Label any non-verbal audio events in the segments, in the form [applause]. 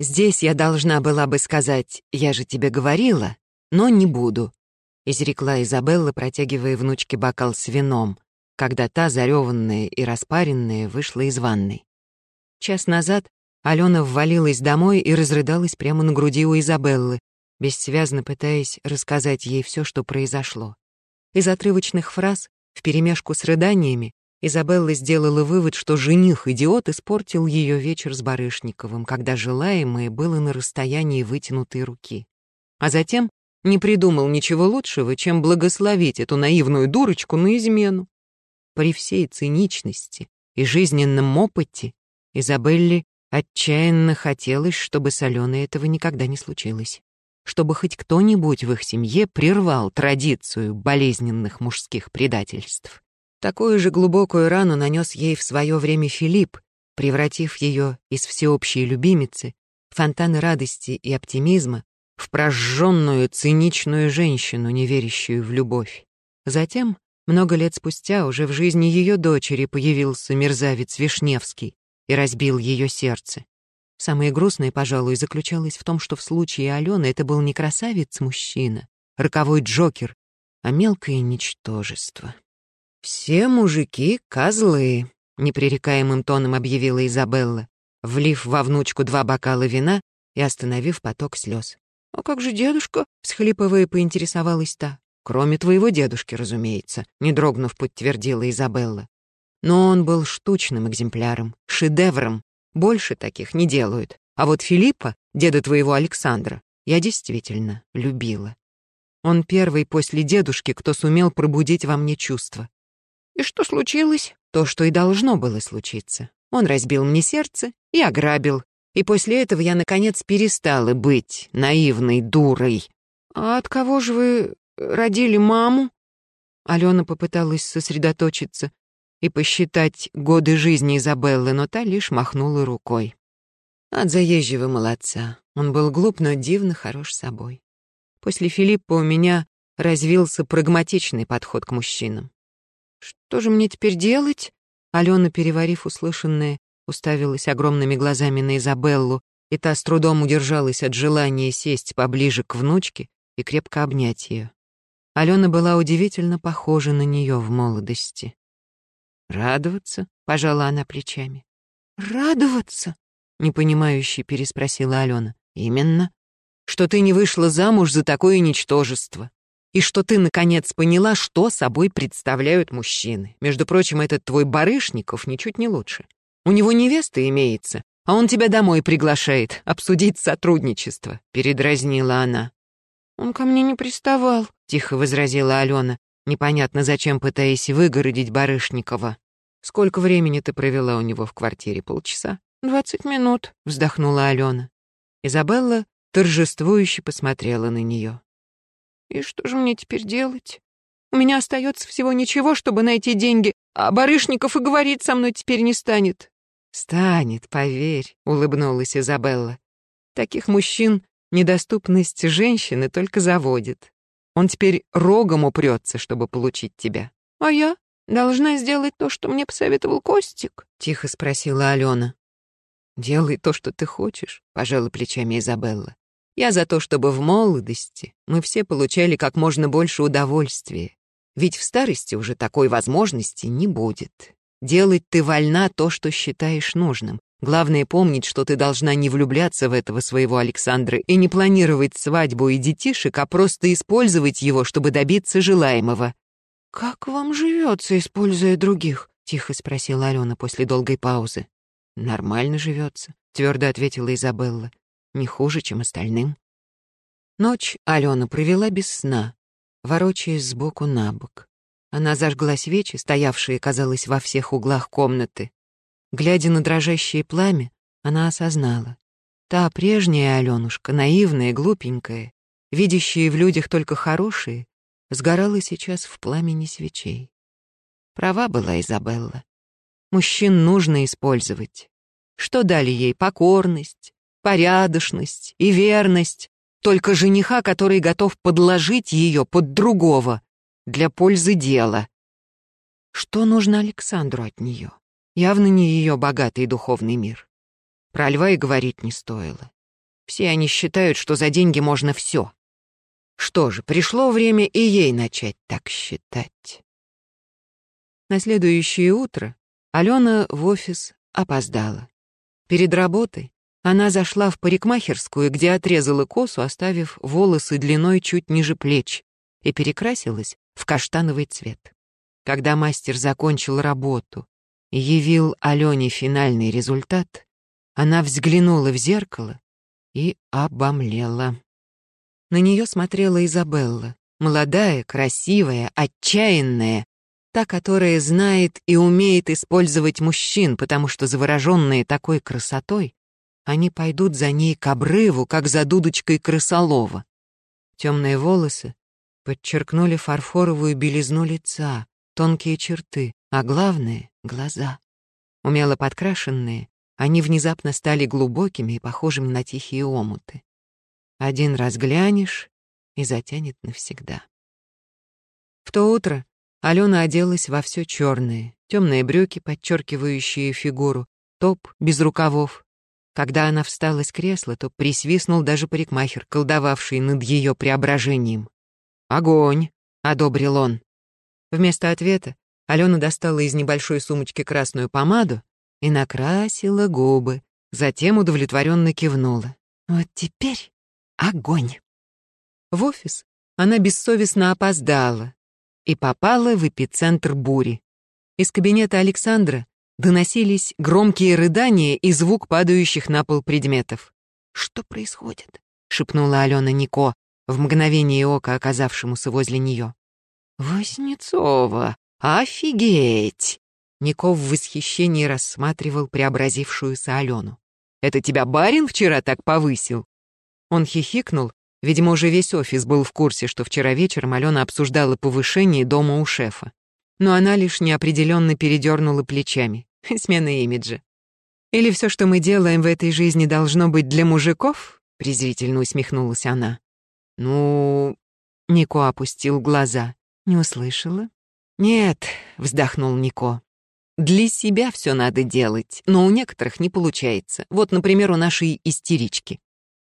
Здесь я должна была бы сказать «я же тебе говорила», но не буду», — изрекла Изабелла, протягивая внучке бокал с вином, когда та, зареванная и распаренная, вышла из ванной. Час назад Алена ввалилась домой и разрыдалась прямо на груди у Изабеллы, бессвязно пытаясь рассказать ей все, что произошло. Из отрывочных фраз, вперемешку с рыданиями, Изабелла сделала вывод, что жених-идиот испортил ее вечер с Барышниковым, когда желаемое было на расстоянии вытянутой руки. А затем не придумал ничего лучшего, чем благословить эту наивную дурочку на измену. При всей циничности и жизненном опыте Изабелле отчаянно хотелось, чтобы с Аленой этого никогда не случилось. Чтобы хоть кто-нибудь в их семье прервал традицию болезненных мужских предательств. Такую же глубокую рану нанес ей в свое время Филипп, превратив ее из всеобщей любимицы, фонтана радости и оптимизма, в прожженную циничную женщину, не верящую в любовь. Затем, много лет спустя, уже в жизни ее дочери появился мерзавец Вишневский и разбил ее сердце. Самое грустное, пожалуй, заключалось в том, что в случае Алены это был не красавец-мужчина, роковой Джокер, а мелкое ничтожество. «Все мужики — козлы», — непререкаемым тоном объявила Изабелла, влив во внучку два бокала вина и остановив поток слез. «А как же дедушка?» — всхлипывая, поинтересовалась та. «Кроме твоего дедушки, разумеется», — не дрогнув, подтвердила Изабелла. Но он был штучным экземпляром, шедевром. Больше таких не делают. А вот Филиппа, деда твоего Александра, я действительно любила. Он первый после дедушки, кто сумел пробудить во мне чувства. И что случилось? То, что и должно было случиться. Он разбил мне сердце и ограбил. И после этого я, наконец, перестала быть наивной дурой. «А от кого же вы родили маму?» Алена попыталась сосредоточиться и посчитать годы жизни Изабеллы, но та лишь махнула рукой. От заезжего молодца. Он был глуп, но дивно хорош собой. После Филиппа у меня развился прагматичный подход к мужчинам. «Что же мне теперь делать?» Алена, переварив услышанное, уставилась огромными глазами на Изабеллу, и та с трудом удержалась от желания сесть поближе к внучке и крепко обнять ее. Алена была удивительно похожа на нее в молодости. «Радоваться?» — пожала она плечами. «Радоваться?» — непонимающе переспросила Алена. «Именно. Что ты не вышла замуж за такое ничтожество и что ты, наконец, поняла, что собой представляют мужчины. Между прочим, этот твой Барышников ничуть не лучше. У него невеста имеется, а он тебя домой приглашает обсудить сотрудничество», — передразнила она. «Он ко мне не приставал», — тихо возразила Алена, непонятно зачем пытаясь выгородить Барышникова. «Сколько времени ты провела у него в квартире? Полчаса?» «Двадцать минут», — вздохнула Алена. Изабелла торжествующе посмотрела на нее. И что же мне теперь делать? У меня остается всего ничего, чтобы найти деньги, а Барышников и говорить со мной теперь не станет. Станет, поверь, улыбнулась Изабелла. Таких мужчин недоступность женщины только заводит. Он теперь рогом упрется, чтобы получить тебя. А я должна сделать то, что мне посоветовал Костик? Тихо спросила Алена. Делай то, что ты хочешь, пожала плечами Изабелла. Я за то, чтобы в молодости мы все получали как можно больше удовольствия. Ведь в старости уже такой возможности не будет. Делать ты вольна то, что считаешь нужным. Главное помнить, что ты должна не влюбляться в этого своего Александра и не планировать свадьбу и детишек, а просто использовать его, чтобы добиться желаемого. «Как вам живется, используя других?» — тихо спросила Алена после долгой паузы. «Нормально живется», — твердо ответила Изабелла не хуже, чем остальным. Ночь Алена провела без сна, ворочаясь сбоку на бок. Она зажгла свечи, стоявшие, казалось, во всех углах комнаты. Глядя на дрожащее пламя, она осознала. Та прежняя Аленушка, наивная, глупенькая, видящая в людях только хорошие, сгорала сейчас в пламени свечей. Права была Изабелла. Мужчин нужно использовать. Что дали ей покорность, порядочность и верность, только жениха, который готов подложить ее под другого для пользы дела. Что нужно Александру от нее? Явно не ее богатый духовный мир. Про льва и говорить не стоило. Все они считают, что за деньги можно все. Что же, пришло время и ей начать так считать. На следующее утро Алена в офис опоздала. Перед работой она зашла в парикмахерскую, где отрезала косу, оставив волосы длиной чуть ниже плеч, и перекрасилась в каштановый цвет. Когда мастер закончил работу и явил Алене финальный результат, она взглянула в зеркало и обомлела. На нее смотрела Изабелла, молодая, красивая, отчаянная, та, которая знает и умеет использовать мужчин, потому что завороженные такой красотой, они пойдут за ней к обрыву, как за дудочкой крысолова. Темные волосы подчеркнули фарфоровую белизну лица, тонкие черты, а главное — глаза. Умело подкрашенные, они внезапно стали глубокими и похожими на тихие омуты. Один раз глянешь и затянет навсегда. В то утро Алена оделась во все черное, темные брюки, подчеркивающие фигуру, топ без рукавов. Когда она встала с кресла, то присвистнул даже парикмахер, колдовавший над ее преображением. «Огонь!» — одобрил он. Вместо ответа Алена достала из небольшой сумочки красную помаду и накрасила губы, затем удовлетворенно кивнула. «Вот теперь огонь!» В офис она бессовестно опоздала, и попала в эпицентр бури. Из кабинета Александра доносились громкие рыдания и звук падающих на пол предметов. «Что происходит?» — шепнула Алена Нико, в мгновение ока оказавшемуся возле нее. «Вознецова, офигеть!» Нико в восхищении рассматривал преобразившуюся Алену. «Это тебя барин вчера так повысил?» Он хихикнул Видимо, уже весь офис был в курсе, что вчера вечером Алена обсуждала повышение дома у шефа. Но она лишь неопределенно передернула плечами. [laughs] Смена имиджа. «Или все, что мы делаем в этой жизни, должно быть для мужиков?» презрительно усмехнулась она. «Ну...» Нико опустил глаза. «Не услышала?» «Нет», — вздохнул Нико. «Для себя все надо делать, но у некоторых не получается. Вот, например, у нашей истерички».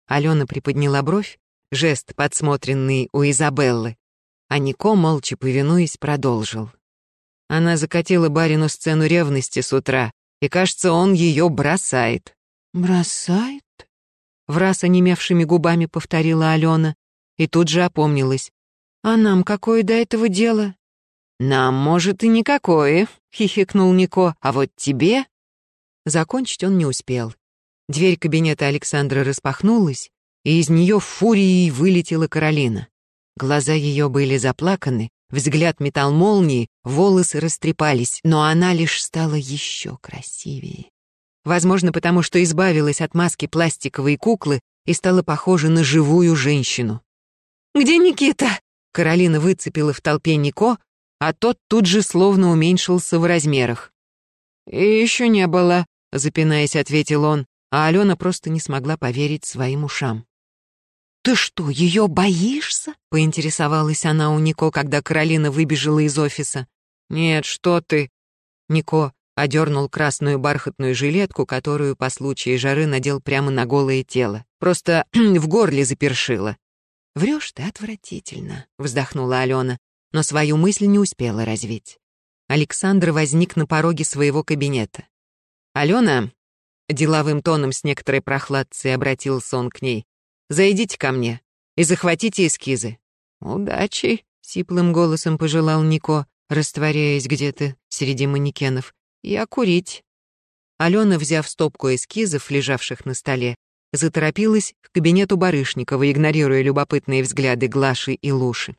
Алена приподняла бровь, жест, подсмотренный у Изабеллы. А Нико, молча повинуясь, продолжил. Она закатила барину сцену ревности с утра, и, кажется, он ее бросает. «Бросает?» В раз онемевшими губами повторила Алена, и тут же опомнилась. «А нам какое до этого дело?» «Нам, может, и никакое», — хихикнул Нико, «а вот тебе...» Закончить он не успел. Дверь кабинета Александра распахнулась, и из нее фурией вылетела Каролина. Глаза ее были заплаканы, взгляд метал молнии, волосы растрепались, но она лишь стала еще красивее. Возможно, потому что избавилась от маски пластиковой куклы и стала похожа на живую женщину. «Где Никита?» Каролина выцепила в толпе Нико, а тот тут же словно уменьшился в размерах. «И еще не было», — запинаясь, ответил он, а Алена просто не смогла поверить своим ушам. «Ты что, ее боишься?» — поинтересовалась она у Нико, когда Каролина выбежала из офиса. «Нет, что ты!» Нико одернул красную бархатную жилетку, которую по случаю жары надел прямо на голое тело. Просто [clears throat] в горле запершило. «Врешь ты отвратительно», — вздохнула Алена, но свою мысль не успела развить. Александр возник на пороге своего кабинета. «Алена», — деловым тоном с некоторой прохладцей обратился он к ней, Зайдите ко мне и захватите эскизы». «Удачи», — сиплым голосом пожелал Нико, растворяясь где-то среди манекенов. «Я курить». Алена, взяв стопку эскизов, лежавших на столе, заторопилась к кабинету Барышникова, игнорируя любопытные взгляды Глаши и Луши.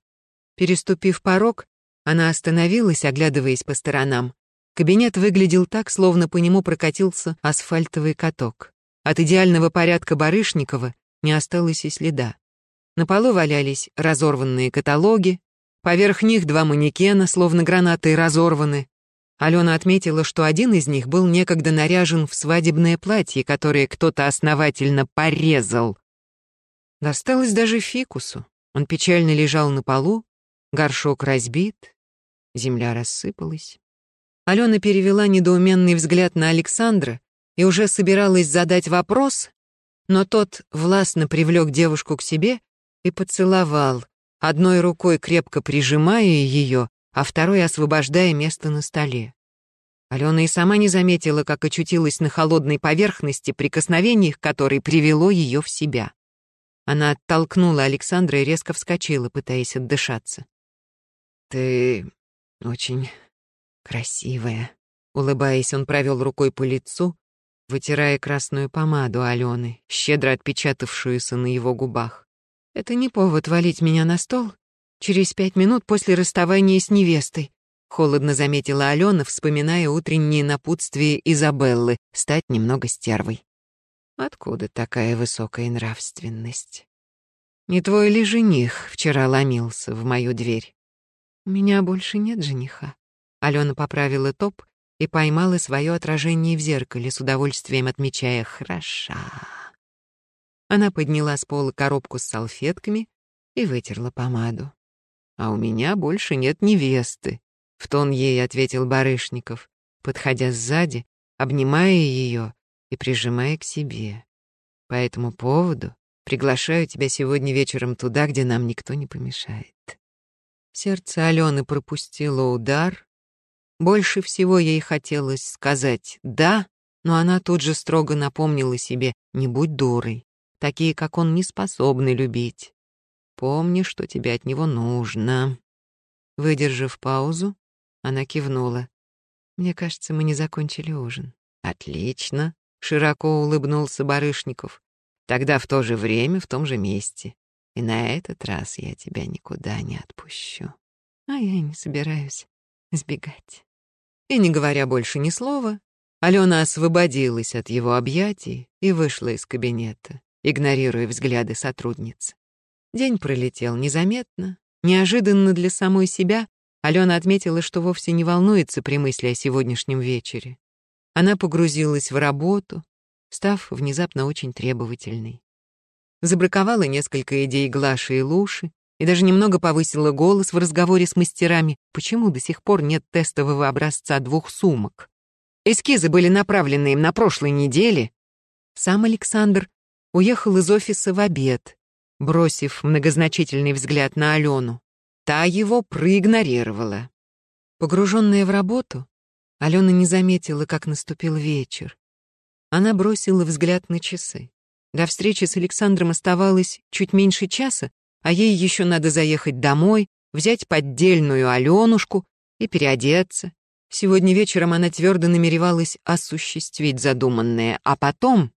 Переступив порог, она остановилась, оглядываясь по сторонам. Кабинет выглядел так, словно по нему прокатился асфальтовый каток. От идеального порядка Барышникова не осталось и следа. На полу валялись разорванные каталоги, поверх них два манекена, словно гранаты, разорваны. Алена отметила, что один из них был некогда наряжен в свадебное платье, которое кто-то основательно порезал. Досталось даже фикусу. Он печально лежал на полу, горшок разбит, земля рассыпалась. Алена перевела недоуменный взгляд на Александра и уже собиралась задать вопрос, но тот властно привлек девушку к себе и поцеловал, одной рукой крепко прижимая ее, а второй освобождая место на столе. Алена и сама не заметила, как очутилась на холодной поверхности, прикосновение к которой привело ее в себя. Она оттолкнула Александра и резко вскочила, пытаясь отдышаться. «Ты очень красивая», — улыбаясь, он провел рукой по лицу, вытирая красную помаду Алены, щедро отпечатавшуюся на его губах. «Это не повод валить меня на стол через пять минут после расставания с невестой», — холодно заметила Алена, вспоминая утреннее напутствие Изабеллы — стать немного стервой. Откуда такая высокая нравственность? Не твой ли жених вчера ломился в мою дверь? У меня больше нет жениха. Алена поправила топ и поймала свое отражение в зеркале, с удовольствием отмечая «хороша». Она подняла с пола коробку с салфетками и вытерла помаду. «А у меня больше нет невесты», — в тон ей ответил Барышников, подходя сзади, обнимая ее и прижимая к себе. По этому поводу приглашаю тебя сегодня вечером туда, где нам никто не помешает. Сердце Алены пропустило удар. Больше всего ей хотелось сказать «да», но она тут же строго напомнила себе «не будь дурой». Такие, как он, не способны любить. Помни, что тебе от него нужно. Выдержав паузу, она кивнула. Мне кажется, мы не закончили ужин. Отлично. Широко улыбнулся Барышников. Тогда в то же время, в том же месте. И на этот раз я тебя никуда не отпущу. А я не собираюсь сбегать. И не говоря больше ни слова, Алена освободилась от его объятий и вышла из кабинета, игнорируя взгляды сотрудницы. День пролетел незаметно. Неожиданно для самой себя Алена отметила, что вовсе не волнуется при мысли о сегодняшнем вечере. Она погрузилась в работу, став внезапно очень требовательной. Забраковала несколько идей Глаши и Луши и даже немного повысила голос в разговоре с мастерами, почему до сих пор нет тестового образца двух сумок. Эскизы были направлены им на прошлой неделе. Сам Александр уехал из офиса в обед, бросив многозначительный взгляд на Алену. Та его проигнорировала. Погруженная в работу, Алена не заметила, как наступил вечер. Она бросила взгляд на часы. До встречи с Александром оставалось чуть меньше часа, а ей еще надо заехать домой, взять поддельную Аленушку и переодеться. Сегодня вечером она твердо намеревалась осуществить задуманное, а потом...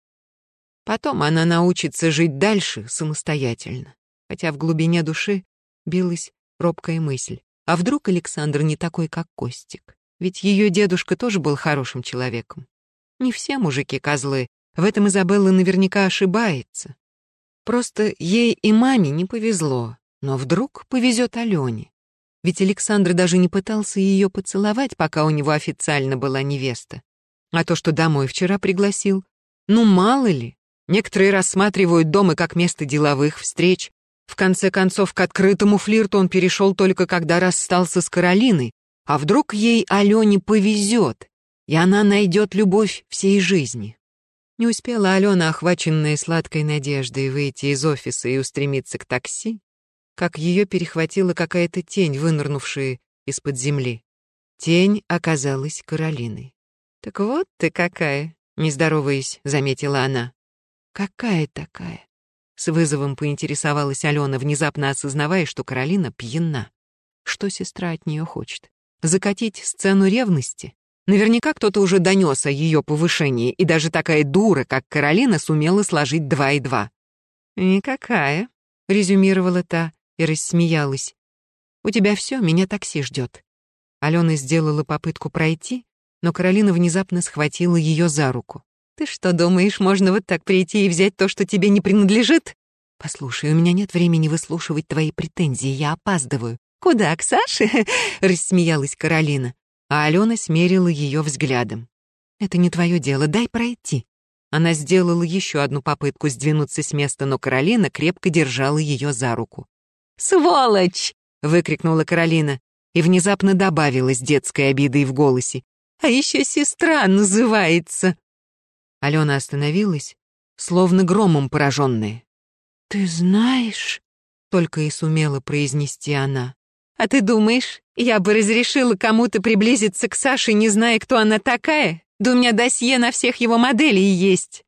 Потом она научится жить дальше самостоятельно, хотя в глубине души билась робкая мысль. А вдруг Александр не такой, как Костик? Ведь ее дедушка тоже был хорошим человеком. Не все мужики козлы, в этом Изабелла наверняка ошибается. Просто ей и маме не повезло, но вдруг повезет Алене. Ведь Александр даже не пытался ее поцеловать, пока у него официально была невеста. А то, что домой вчера пригласил, ну мало ли. Некоторые рассматривают дома как место деловых встреч. В конце концов, к открытому флирту он перешел только когда расстался с Каролиной, а вдруг ей, Алене, повезет, и она найдет любовь всей жизни? Не успела Алена, охваченная сладкой надеждой, выйти из офиса и устремиться к такси, как ее перехватила какая-то тень, вынырнувшая из-под земли. Тень оказалась Каролиной. «Так вот ты какая!» — не здороваясь, заметила она. «Какая такая?» С вызовом поинтересовалась Алена, внезапно осознавая, что Каролина пьяна. Что сестра от нее хочет? закатить сцену ревности. Наверняка кто-то уже донес о ее повышении, и даже такая дура, как Каролина, сумела сложить два и два. «Никакая», — резюмировала та и рассмеялась. «У тебя все, меня такси ждет». Алена сделала попытку пройти, но Каролина внезапно схватила ее за руку. «Ты что, думаешь, можно вот так прийти и взять то, что тебе не принадлежит? Послушай, у меня нет времени выслушивать твои претензии, я опаздываю. «Куда, к Саше?» [laughs] — рассмеялась Каролина, а Алена смерила ее взглядом. «Это не твое дело, дай пройти». Она сделала еще одну попытку сдвинуться с места, но Каролина крепко держала ее за руку. «Сволочь!» — выкрикнула Каролина и внезапно добавила с детской обидой в голосе. «А еще сестра называется!» Алена остановилась словно громом пораженные. «Ты знаешь?» — только и сумела произнести она. «А ты думаешь, я бы разрешила кому-то приблизиться к Саше, не зная, кто она такая? Да у меня досье на всех его моделей есть».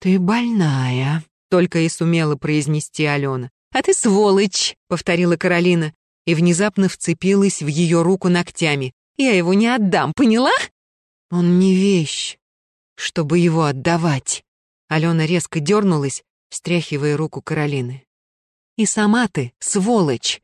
«Ты больная», — только и сумела произнести Алена. «А ты сволочь», — повторила Каролина, и внезапно вцепилась в ее руку ногтями. «Я его не отдам, поняла?» «Он не вещь, чтобы его отдавать». Алена резко дернулась, встряхивая руку Каролины. «И сама ты, сволочь,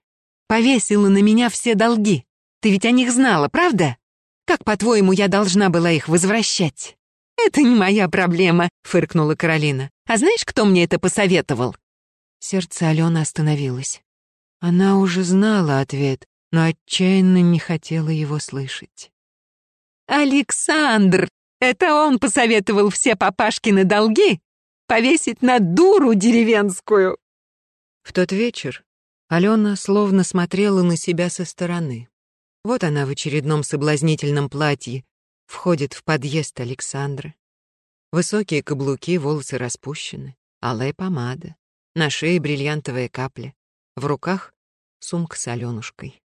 повесила на меня все долги. Ты ведь о них знала, правда? Как, по-твоему, я должна была их возвращать?» «Это не моя проблема», — фыркнула Каролина. «А знаешь, кто мне это посоветовал?» Сердце Алены остановилось. Она уже знала ответ, но отчаянно не хотела его слышать. «Александр! Это он посоветовал все папашкины долги повесить на дуру деревенскую!» В тот вечер Алена словно смотрела на себя со стороны. Вот она в очередном соблазнительном платье входит в подъезд Александра. Высокие каблуки, волосы распущены, алая помада, на шее бриллиантовая капля, в руках сумка с Алёнушкой.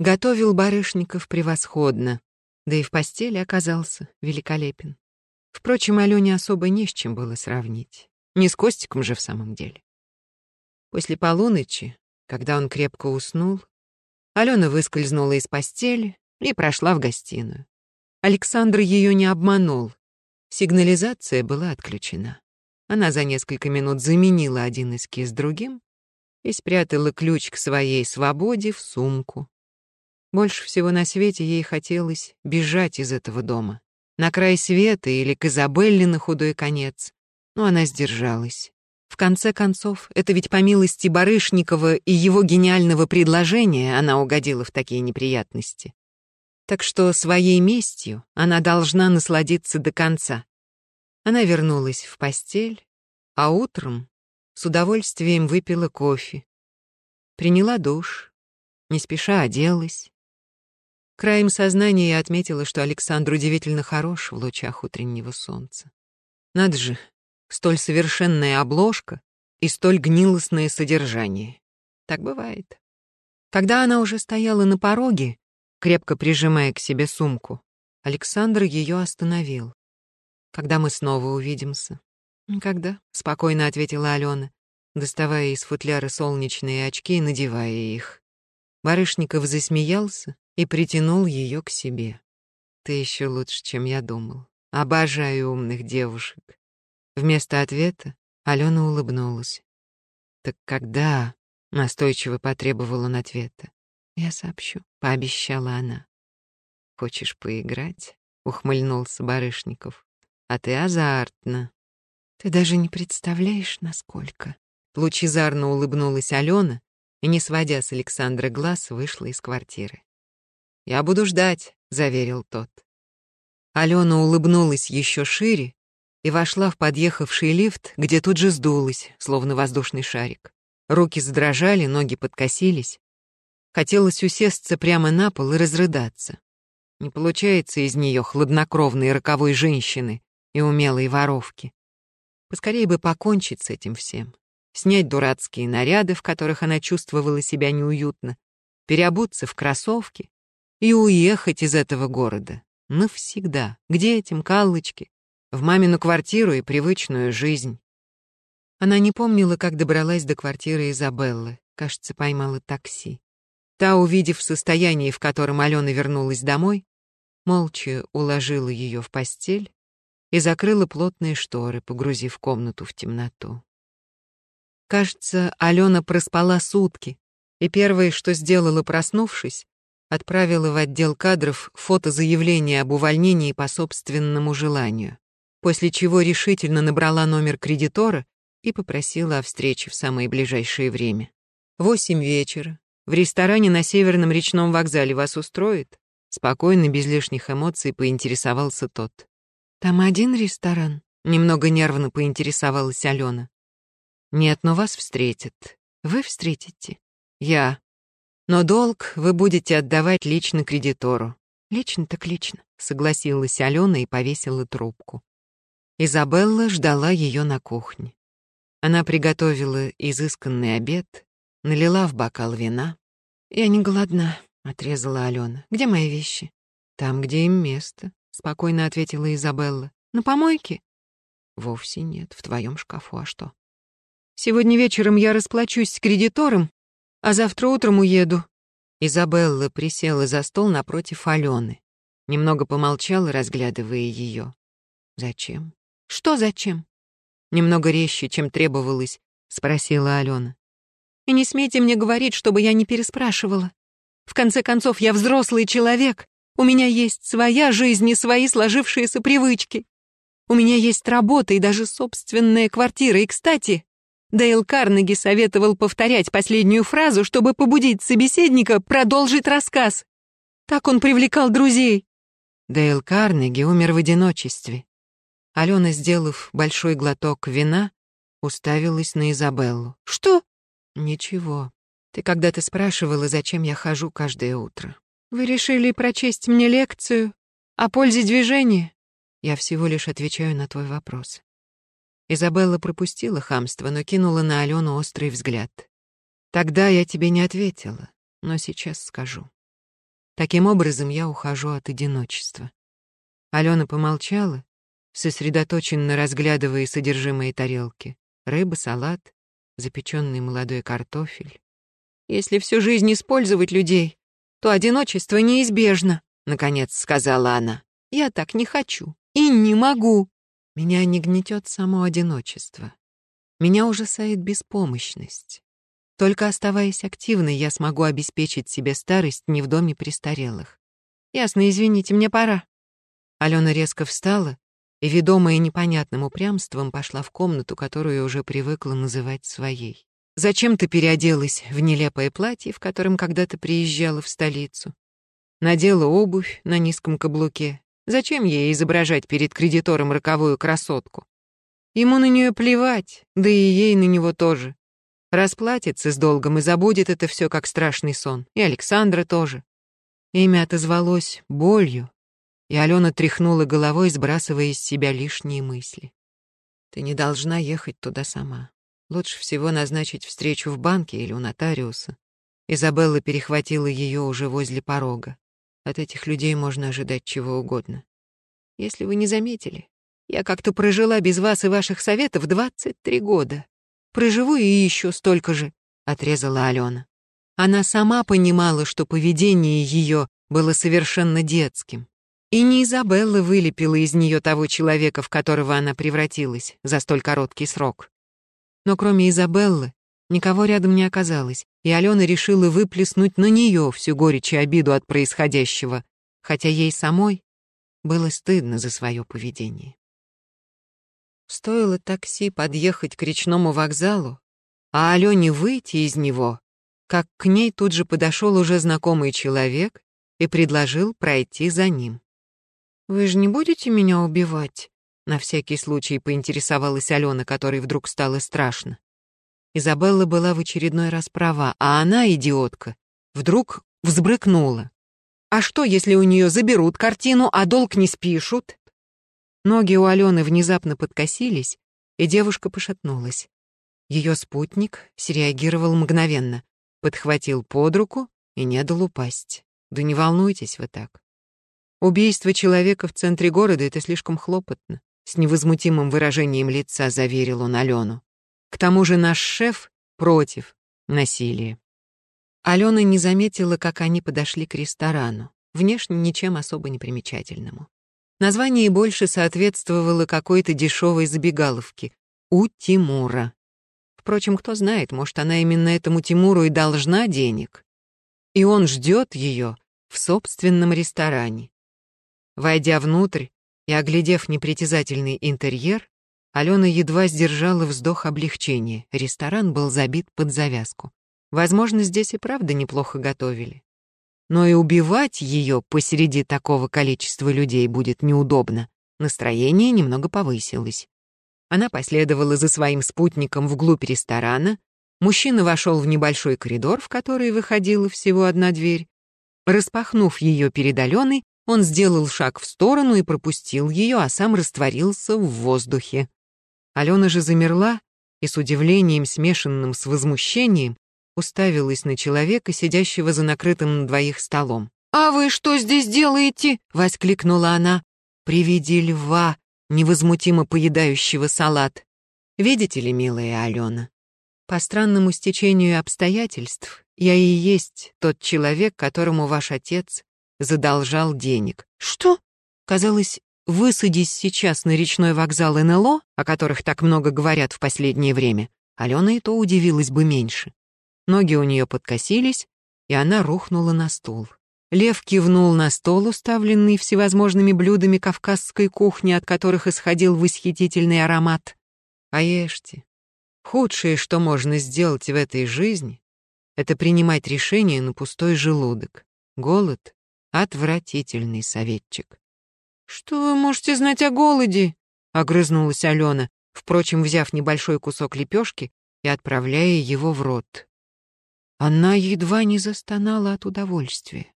Готовил Барышников превосходно, да и в постели оказался великолепен. Впрочем, Алёне особо не с чем было сравнить. Не с Костиком же в самом деле. После полуночи, когда он крепко уснул, Алена выскользнула из постели и прошла в гостиную. Александр ее не обманул. Сигнализация была отключена. Она за несколько минут заменила один эскиз другим и спрятала ключ к своей свободе в сумку. Больше всего на свете ей хотелось бежать из этого дома. На край света или к Изабелле на худой конец. Но она сдержалась. В конце концов, это ведь по милости Барышникова и его гениального предложения она угодила в такие неприятности. Так что своей местью она должна насладиться до конца. Она вернулась в постель, а утром с удовольствием выпила кофе. Приняла душ, не спеша оделась. Краем сознания я отметила, что Александр удивительно хорош в лучах утреннего солнца. Надо же, столь совершенная обложка и столь гнилостное содержание. Так бывает. Когда она уже стояла на пороге, крепко прижимая к себе сумку, Александр ее остановил. «Когда мы снова увидимся?» «Никогда», — спокойно ответила Алена, доставая из футляра солнечные очки и надевая их. Барышников засмеялся и притянул ее к себе. «Ты еще лучше, чем я думал. Обожаю умных девушек». Вместо ответа Алена улыбнулась. «Так когда?» — настойчиво потребовал он ответа. «Я сообщу», — пообещала она. «Хочешь поиграть?» — ухмыльнулся Барышников. «А ты азартно. Ты даже не представляешь, насколько. Лучезарно улыбнулась Алена и, не сводя с Александра глаз, вышла из квартиры. «Я буду ждать», — заверил тот. Алена улыбнулась еще шире и вошла в подъехавший лифт, где тут же сдулась, словно воздушный шарик. Руки задрожали, ноги подкосились. Хотелось усесться прямо на пол и разрыдаться. Не получается из нее хладнокровной роковой женщины и умелой воровки. Поскорее бы покончить с этим всем. Снять дурацкие наряды, в которых она чувствовала себя неуютно, переобуться в кроссовки и уехать из этого города. Навсегда. К детям, каллочке, в мамину квартиру и привычную жизнь. Она не помнила, как добралась до квартиры Изабеллы. Кажется, поймала такси. Та, увидев состояние, в котором Алена вернулась домой, молча уложила ее в постель и закрыла плотные шторы, погрузив комнату в темноту. Кажется, Алена проспала сутки, и первое, что сделала, проснувшись, отправила в отдел кадров фото заявления об увольнении по собственному желанию, после чего решительно набрала номер кредитора и попросила о встрече в самое ближайшее время. Восемь вечера. В ресторане на Северном речном вокзале вас устроит? Спокойно, без лишних эмоций, поинтересовался тот. «Там один ресторан?» — немного нервно поинтересовалась Алена. «Нет, но вас встретят. Вы встретите?» «Я. Но долг вы будете отдавать лично кредитору». «Лично так лично», — согласилась Алена и повесила трубку. Изабелла ждала ее на кухне. Она приготовила изысканный обед, налила в бокал вина. «Я не голодна», — отрезала Алена. «Где мои вещи?» «Там, где им место», — спокойно ответила Изабелла. «На помойке?» «Вовсе нет, в твоем шкафу, а что?» «Сегодня вечером я расплачусь с кредитором, а завтра утром уеду». Изабелла присела за стол напротив Алены. Немного помолчала, разглядывая ее. «Зачем?» «Что зачем?» Немного резче, чем требовалось, спросила Алена. «И не смейте мне говорить, чтобы я не переспрашивала. В конце концов, я взрослый человек. У меня есть своя жизнь и свои сложившиеся привычки. У меня есть работа и даже собственная квартира. И, кстати, Дейл Карнеги советовал повторять последнюю фразу, чтобы побудить собеседника продолжить рассказ. Так он привлекал друзей. Дейл Карнеги умер в одиночестве. Алена, сделав большой глоток вина, уставилась на Изабеллу. «Что?» «Ничего. Ты когда-то спрашивала, зачем я хожу каждое утро. Вы решили прочесть мне лекцию о пользе движения?» Я всего лишь отвечаю на твой вопрос. Изабелла пропустила хамство, но кинула на Алену острый взгляд. Тогда я тебе не ответила, но сейчас скажу. Таким образом я ухожу от одиночества. Алена помолчала, сосредоточенно разглядывая содержимое тарелки. Рыба, салат, запеченный молодой картофель. «Если всю жизнь использовать людей, то одиночество неизбежно», — наконец сказала она. «Я так не хочу и не могу». Меня не гнетет само одиночество. Меня ужасает беспомощность. Только оставаясь активной, я смогу обеспечить себе старость не в доме престарелых. Ясно, извините, мне пора. Алена резко встала и, ведомая непонятным упрямством, пошла в комнату, которую уже привыкла называть своей. «Зачем ты переоделась в нелепое платье, в котором когда-то приезжала в столицу? Надела обувь на низком каблуке. Зачем ей изображать перед кредитором роковую красотку? Ему на нее плевать, да и ей на него тоже. Расплатится с долгом и забудет это все как страшный сон. И Александра тоже. Имя отозвалось болью, и Алена тряхнула головой, сбрасывая из себя лишние мысли. «Ты не должна ехать туда сама. Лучше всего назначить встречу в банке или у нотариуса». Изабелла перехватила ее уже возле порога. От этих людей можно ожидать чего угодно. Если вы не заметили, я как-то прожила без вас и ваших советов 23 года. Проживу и еще столько же, — отрезала Алена. Она сама понимала, что поведение ее было совершенно детским. И не Изабелла вылепила из нее того человека, в которого она превратилась за столь короткий срок. Но кроме Изабеллы, никого рядом не оказалось, и Алена решила выплеснуть на нее всю горечь и обиду от происходящего, хотя ей самой было стыдно за свое поведение. Стоило такси подъехать к речному вокзалу, а Алене выйти из него, как к ней тут же подошел уже знакомый человек и предложил пройти за ним. «Вы же не будете меня убивать?» На всякий случай поинтересовалась Алена, которой вдруг стало страшно. Изабелла была в очередной раз права, а она, идиотка, вдруг взбрыкнула. А что, если у нее заберут картину, а долг не спишут? Ноги у Алены внезапно подкосились, и девушка пошатнулась. Ее спутник среагировал мгновенно, подхватил под руку и не дал упасть. Да не волнуйтесь вы так. Убийство человека в центре города — это слишком хлопотно. С невозмутимым выражением лица заверил он Алену. К тому же наш шеф против насилия. Алена не заметила, как они подошли к ресторану, внешне ничем особо не примечательному. Название больше соответствовало какой-то дешевой забегаловке — у Тимура. Впрочем, кто знает, может, она именно этому Тимуру и должна денег. И он ждет ее в собственном ресторане. Войдя внутрь и оглядев непритязательный интерьер, Алена едва сдержала вздох облегчения. Ресторан был забит под завязку. Возможно, здесь и правда неплохо готовили. Но и убивать ее посреди такого количества людей будет неудобно. Настроение немного повысилось. Она последовала за своим спутником вглубь ресторана. Мужчина вошел в небольшой коридор, в который выходила всего одна дверь. Распахнув ее перед Аленой, Он сделал шаг в сторону и пропустил ее, а сам растворился в воздухе. Алена же замерла и с удивлением, смешанным с возмущением, уставилась на человека, сидящего за накрытым на двоих столом. «А вы что здесь делаете?» — воскликнула она при виде льва, невозмутимо поедающего салат. «Видите ли, милая Алена, по странному стечению обстоятельств я и есть тот человек, которому ваш отец задолжал денег». «Что?» Казалось, высадись сейчас на речной вокзал НЛО, о которых так много говорят в последнее время, Алена и то удивилась бы меньше. Ноги у нее подкосились, и она рухнула на стул. Лев кивнул на стол, уставленный всевозможными блюдами кавказской кухни, от которых исходил восхитительный аромат. А ешьте. Худшее, что можно сделать в этой жизни, это принимать решения на пустой желудок. Голод — отвратительный советчик. «Что вы можете знать о голоде?» — огрызнулась Алена, впрочем, взяв небольшой кусок лепешки и отправляя его в рот. Она едва не застонала от удовольствия.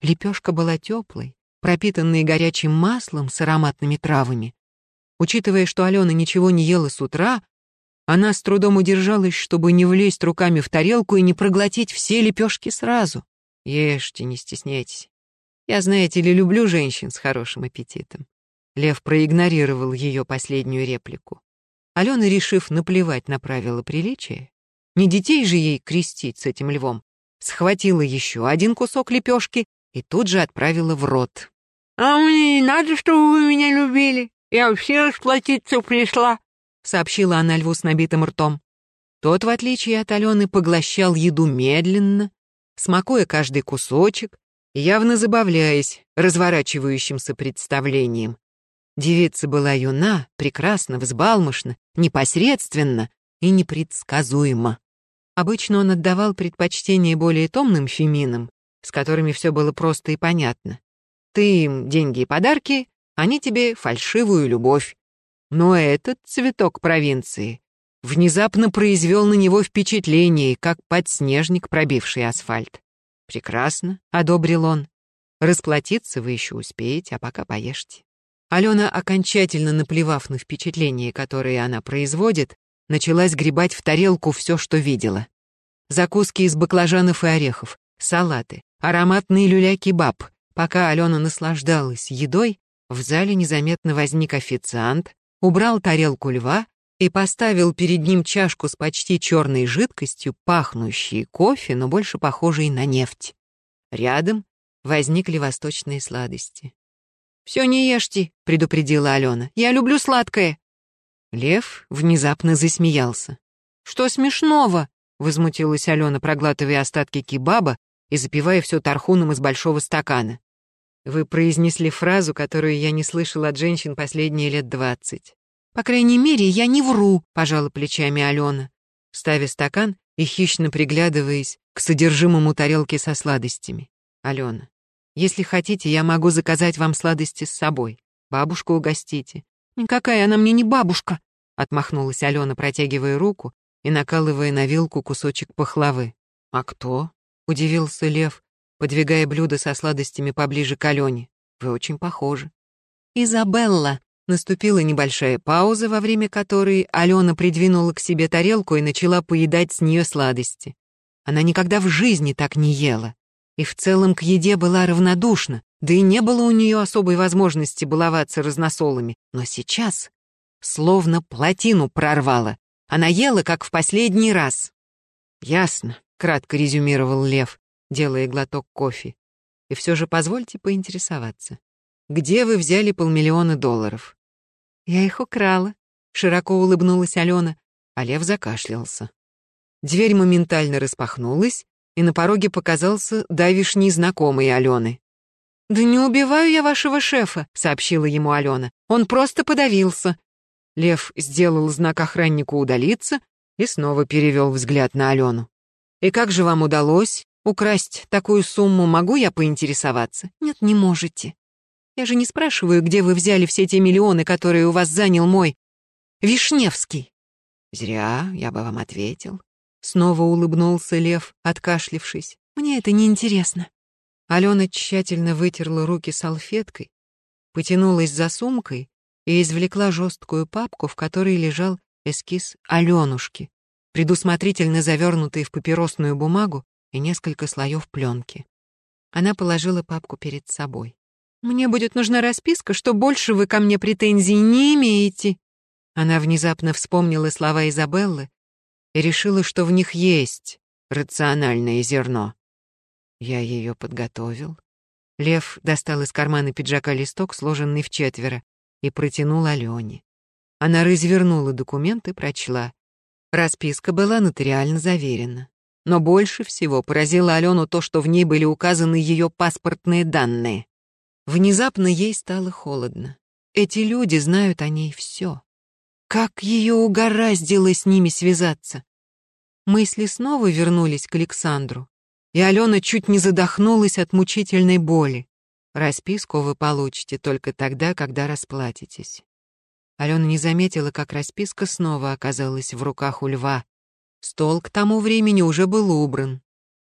Лепешка была теплой, пропитанной горячим маслом с ароматными травами. Учитывая, что Алена ничего не ела с утра, она с трудом удержалась, чтобы не влезть руками в тарелку и не проглотить все лепешки сразу. Ешьте, не стесняйтесь. Я, знаете ли, люблю женщин с хорошим аппетитом. Лев проигнорировал ее последнюю реплику. Алена, решив наплевать на правила приличия, не детей же ей крестить с этим львом, схватила еще один кусок лепешки и тут же отправила в рот. «А мне не надо, чтобы вы меня любили. Я вообще расплатиться пришла», — сообщила она льву с набитым ртом. Тот, в отличие от Алены, поглощал еду медленно, смакуя каждый кусочек, явно забавляясь разворачивающимся представлением. Девица была юна, прекрасна, взбалмошна, непосредственна и непредсказуема. Обычно он отдавал предпочтение более томным феминам, с которыми все было просто и понятно. Ты им деньги и подарки, они тебе фальшивую любовь. Но этот цветок провинции внезапно произвел на него впечатление, как подснежник, пробивший асфальт. «Прекрасно», — одобрил он. «Расплатиться вы еще успеете, а пока поешьте». Алена, окончательно наплевав на впечатление, которое она производит, началась гребать в тарелку все, что видела. Закуски из баклажанов и орехов, салаты, ароматные люля-кебаб. Пока Алена наслаждалась едой, в зале незаметно возник официант, убрал тарелку льва и поставил перед ним чашку с почти черной жидкостью, пахнущей кофе, но больше похожей на нефть. Рядом возникли восточные сладости. «Все не ешьте», — предупредила Алена. «Я люблю сладкое». Лев внезапно засмеялся. «Что смешного?» — возмутилась Алена, проглатывая остатки кебаба и запивая все тархуном из большого стакана. «Вы произнесли фразу, которую я не слышала от женщин последние лет двадцать. «По крайней мере, я не вру», — пожала плечами Алена, ставя стакан и хищно приглядываясь к содержимому тарелки со сладостями. «Алена, если хотите, я могу заказать вам сладости с собой. Бабушку угостите». «Никакая она мне не бабушка», — отмахнулась Алена, протягивая руку и накалывая на вилку кусочек пахлавы. «А кто?» — удивился Лев, подвигая блюдо со сладостями поближе к Алене. «Вы очень похожи». «Изабелла», Наступила небольшая пауза, во время которой Алена придвинула к себе тарелку и начала поедать с нее сладости. Она никогда в жизни так не ела. И в целом к еде была равнодушна, да и не было у нее особой возможности баловаться разносолами. Но сейчас словно плотину прорвала. Она ела, как в последний раз. «Ясно», — кратко резюмировал Лев, делая глоток кофе. «И все же позвольте поинтересоваться. Где вы взяли полмиллиона долларов?» «Я их украла», — широко улыбнулась Алена, а Лев закашлялся. Дверь моментально распахнулась, и на пороге показался давишний знакомый Алены. «Да не убиваю я вашего шефа», — сообщила ему Алена. «Он просто подавился». Лев сделал знак охраннику удалиться и снова перевел взгляд на Алену. «И как же вам удалось украсть такую сумму, могу я поинтересоваться?» «Нет, не можете», я же не спрашиваю, где вы взяли все те миллионы, которые у вас занял мой Вишневский. Зря, я бы вам ответил. Снова улыбнулся Лев, откашлившись. Мне это не интересно. Алена тщательно вытерла руки салфеткой, потянулась за сумкой и извлекла жесткую папку, в которой лежал эскиз Аленушки, предусмотрительно завернутый в папиросную бумагу и несколько слоев пленки. Она положила папку перед собой. «Мне будет нужна расписка, что больше вы ко мне претензий не имеете». Она внезапно вспомнила слова Изабеллы и решила, что в них есть рациональное зерно. Я ее подготовил. Лев достал из кармана пиджака листок, сложенный в четверо, и протянул Алене. Она развернула документ и прочла. Расписка была нотариально заверена. Но больше всего поразило Алену то, что в ней были указаны ее паспортные данные. Внезапно ей стало холодно. Эти люди знают о ней все. Как ее угораздило с ними связаться? Мысли снова вернулись к Александру и Алена чуть не задохнулась от мучительной боли. Расписку вы получите только тогда, когда расплатитесь. Алена не заметила, как расписка снова оказалась в руках у льва. Стол к тому времени уже был убран.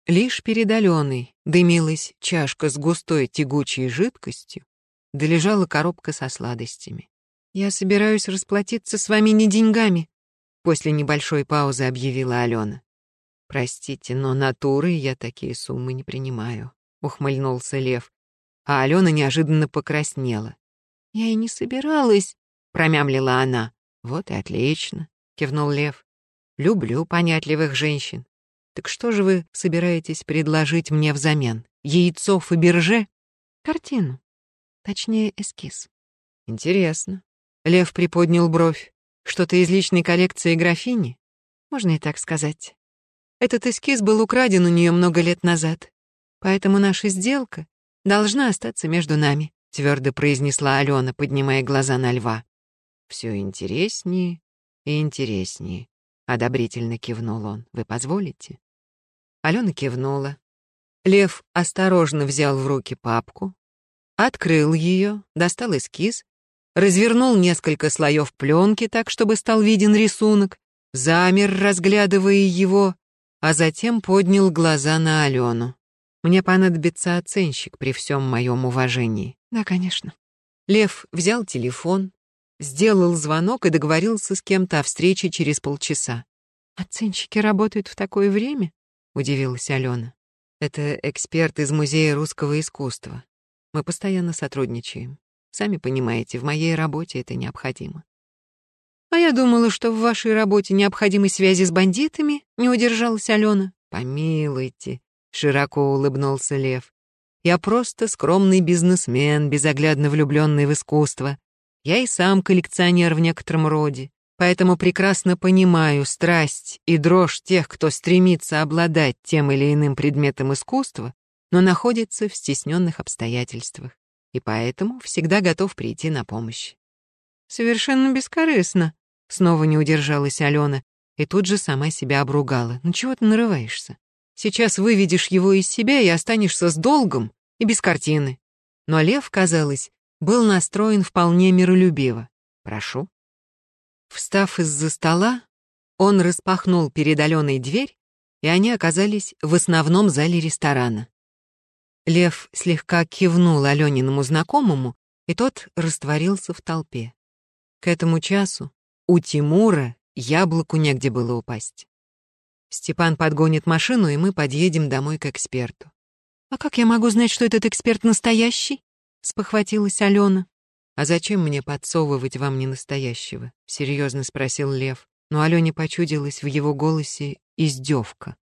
Лишь перед Аленой дымилась чашка с густой тягучей жидкостью, да лежала коробка со сладостями. «Я собираюсь расплатиться с вами не деньгами», — после небольшой паузы объявила Алена. «Простите, но натуры я такие суммы не принимаю», — ухмыльнулся Лев. А Алена неожиданно покраснела. «Я и не собиралась», — промямлила она. «Вот и отлично», — кивнул Лев. «Люблю понятливых женщин. Так что же вы собираетесь предложить мне взамен? Яйцо Фаберже?» «Картину. Точнее, эскиз». «Интересно». Лев приподнял бровь. «Что-то из личной коллекции графини?» «Можно и так сказать». Этот эскиз был украден у нее много лет назад, поэтому наша сделка должна остаться между нами», — твердо произнесла Алена, поднимая глаза на льва. «Все интереснее и интереснее», — одобрительно кивнул он. «Вы позволите?» Алена кивнула. Лев осторожно взял в руки папку, открыл ее, достал эскиз, развернул несколько слоев пленки так, чтобы стал виден рисунок, замер, разглядывая его, а затем поднял глаза на Алену. Мне понадобится оценщик при всем моем уважении. Да, конечно. Лев взял телефон, сделал звонок и договорился с кем-то о встрече через полчаса. «Оценщики работают в такое время?» — удивилась Алена. «Это эксперт из Музея русского искусства. Мы постоянно сотрудничаем. Сами понимаете, в моей работе это необходимо. «А я думала, что в вашей работе необходимы связи с бандитами», — не удержалась Алена. «Помилуйте», — широко улыбнулся Лев. «Я просто скромный бизнесмен, безоглядно влюбленный в искусство. Я и сам коллекционер в некотором роде, поэтому прекрасно понимаю страсть и дрожь тех, кто стремится обладать тем или иным предметом искусства, но находится в стесненных обстоятельствах, и поэтому всегда готов прийти на помощь. «Совершенно бескорыстно», Снова не удержалась Алена и тут же сама себя обругала. «Ну чего ты нарываешься? Сейчас выведешь его из себя и останешься с долгом и без картины». Но Лев, казалось, был настроен вполне миролюбиво. «Прошу». Встав из-за стола, он распахнул перед Аленой дверь, и они оказались в основном зале ресторана. Лев слегка кивнул Алениному знакомому, и тот растворился в толпе. К этому часу у Тимура яблоку негде было упасть. Степан подгонит машину, и мы подъедем домой к эксперту. «А как я могу знать, что этот эксперт настоящий?» — спохватилась Алена. «А зачем мне подсовывать вам не настоящего?» — серьезно спросил Лев. Но Алене почудилась в его голосе издевка.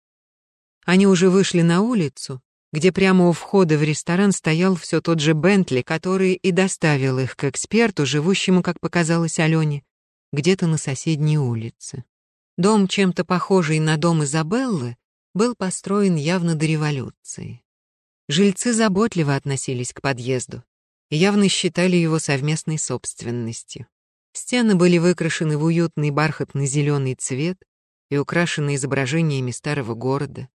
Они уже вышли на улицу, где прямо у входа в ресторан стоял все тот же Бентли, который и доставил их к эксперту, живущему, как показалось Алене, где-то на соседней улице. Дом, чем-то похожий на дом Изабеллы, был построен явно до революции. Жильцы заботливо относились к подъезду явно считали его совместной собственностью. Стены были выкрашены в уютный бархатный зеленый цвет и украшены изображениями старого города.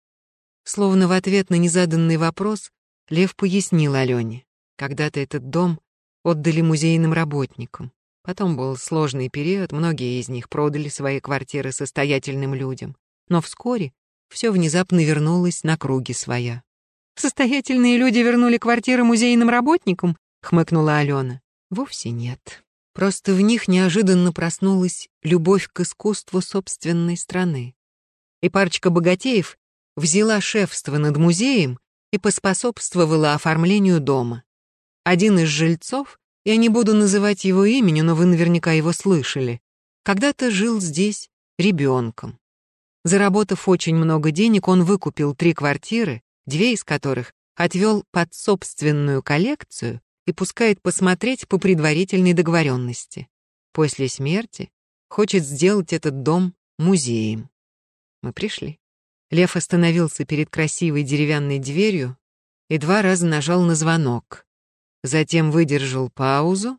Словно в ответ на незаданный вопрос Лев пояснил Алене. Когда-то этот дом отдали музейным работникам. Потом был сложный период, многие из них продали свои квартиры состоятельным людям. Но вскоре все внезапно вернулось на круги своя. Состоятельные люди вернули квартиры музейным работникам?» — хмыкнула Алена. «Вовсе нет. Просто в них неожиданно проснулась любовь к искусству собственной страны. И парочка богатеев взяла шефство над музеем и поспособствовала оформлению дома. Один из жильцов, я не буду называть его имени, но вы наверняка его слышали, когда-то жил здесь ребенком. Заработав очень много денег, он выкупил три квартиры, две из которых отвел под собственную коллекцию и пускает посмотреть по предварительной договоренности. После смерти хочет сделать этот дом музеем. Мы пришли. Лев остановился перед красивой деревянной дверью и два раза нажал на звонок. Затем выдержал паузу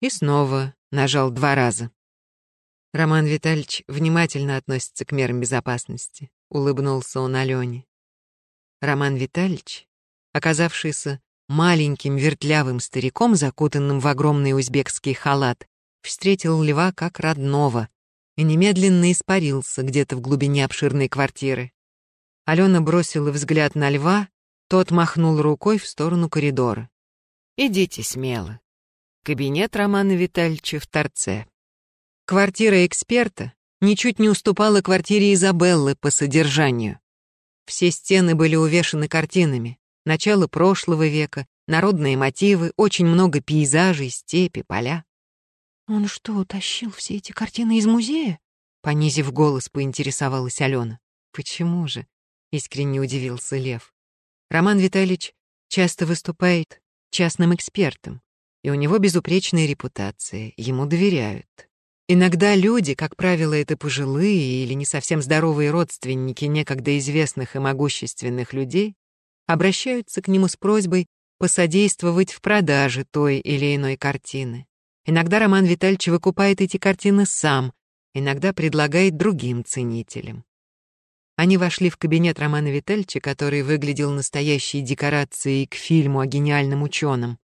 и снова нажал два раза. Роман Витальевич внимательно относится к мерам безопасности, улыбнулся он Алене. Роман Витальевич, оказавшийся маленьким вертлявым стариком, закутанным в огромный узбекский халат, встретил льва как родного и немедленно испарился где-то в глубине обширной квартиры. Алена бросила взгляд на льва, тот махнул рукой в сторону коридора. «Идите смело. Кабинет Романа Витальевича в торце». Квартира эксперта ничуть не уступала квартире Изабеллы по содержанию. Все стены были увешаны картинами. Начало прошлого века, народные мотивы, очень много пейзажей, степи, поля. «Он что, утащил все эти картины из музея?» Понизив голос, поинтересовалась Алена. «Почему же?» — искренне удивился Лев. Роман Витальевич часто выступает частным экспертом, и у него безупречная репутация, ему доверяют. Иногда люди, как правило, это пожилые или не совсем здоровые родственники некогда известных и могущественных людей, обращаются к нему с просьбой посодействовать в продаже той или иной картины. Иногда Роман Витальевич выкупает эти картины сам, иногда предлагает другим ценителям. Они вошли в кабинет Романа Витальевича, который выглядел настоящей декорацией к фильму о гениальном ученом.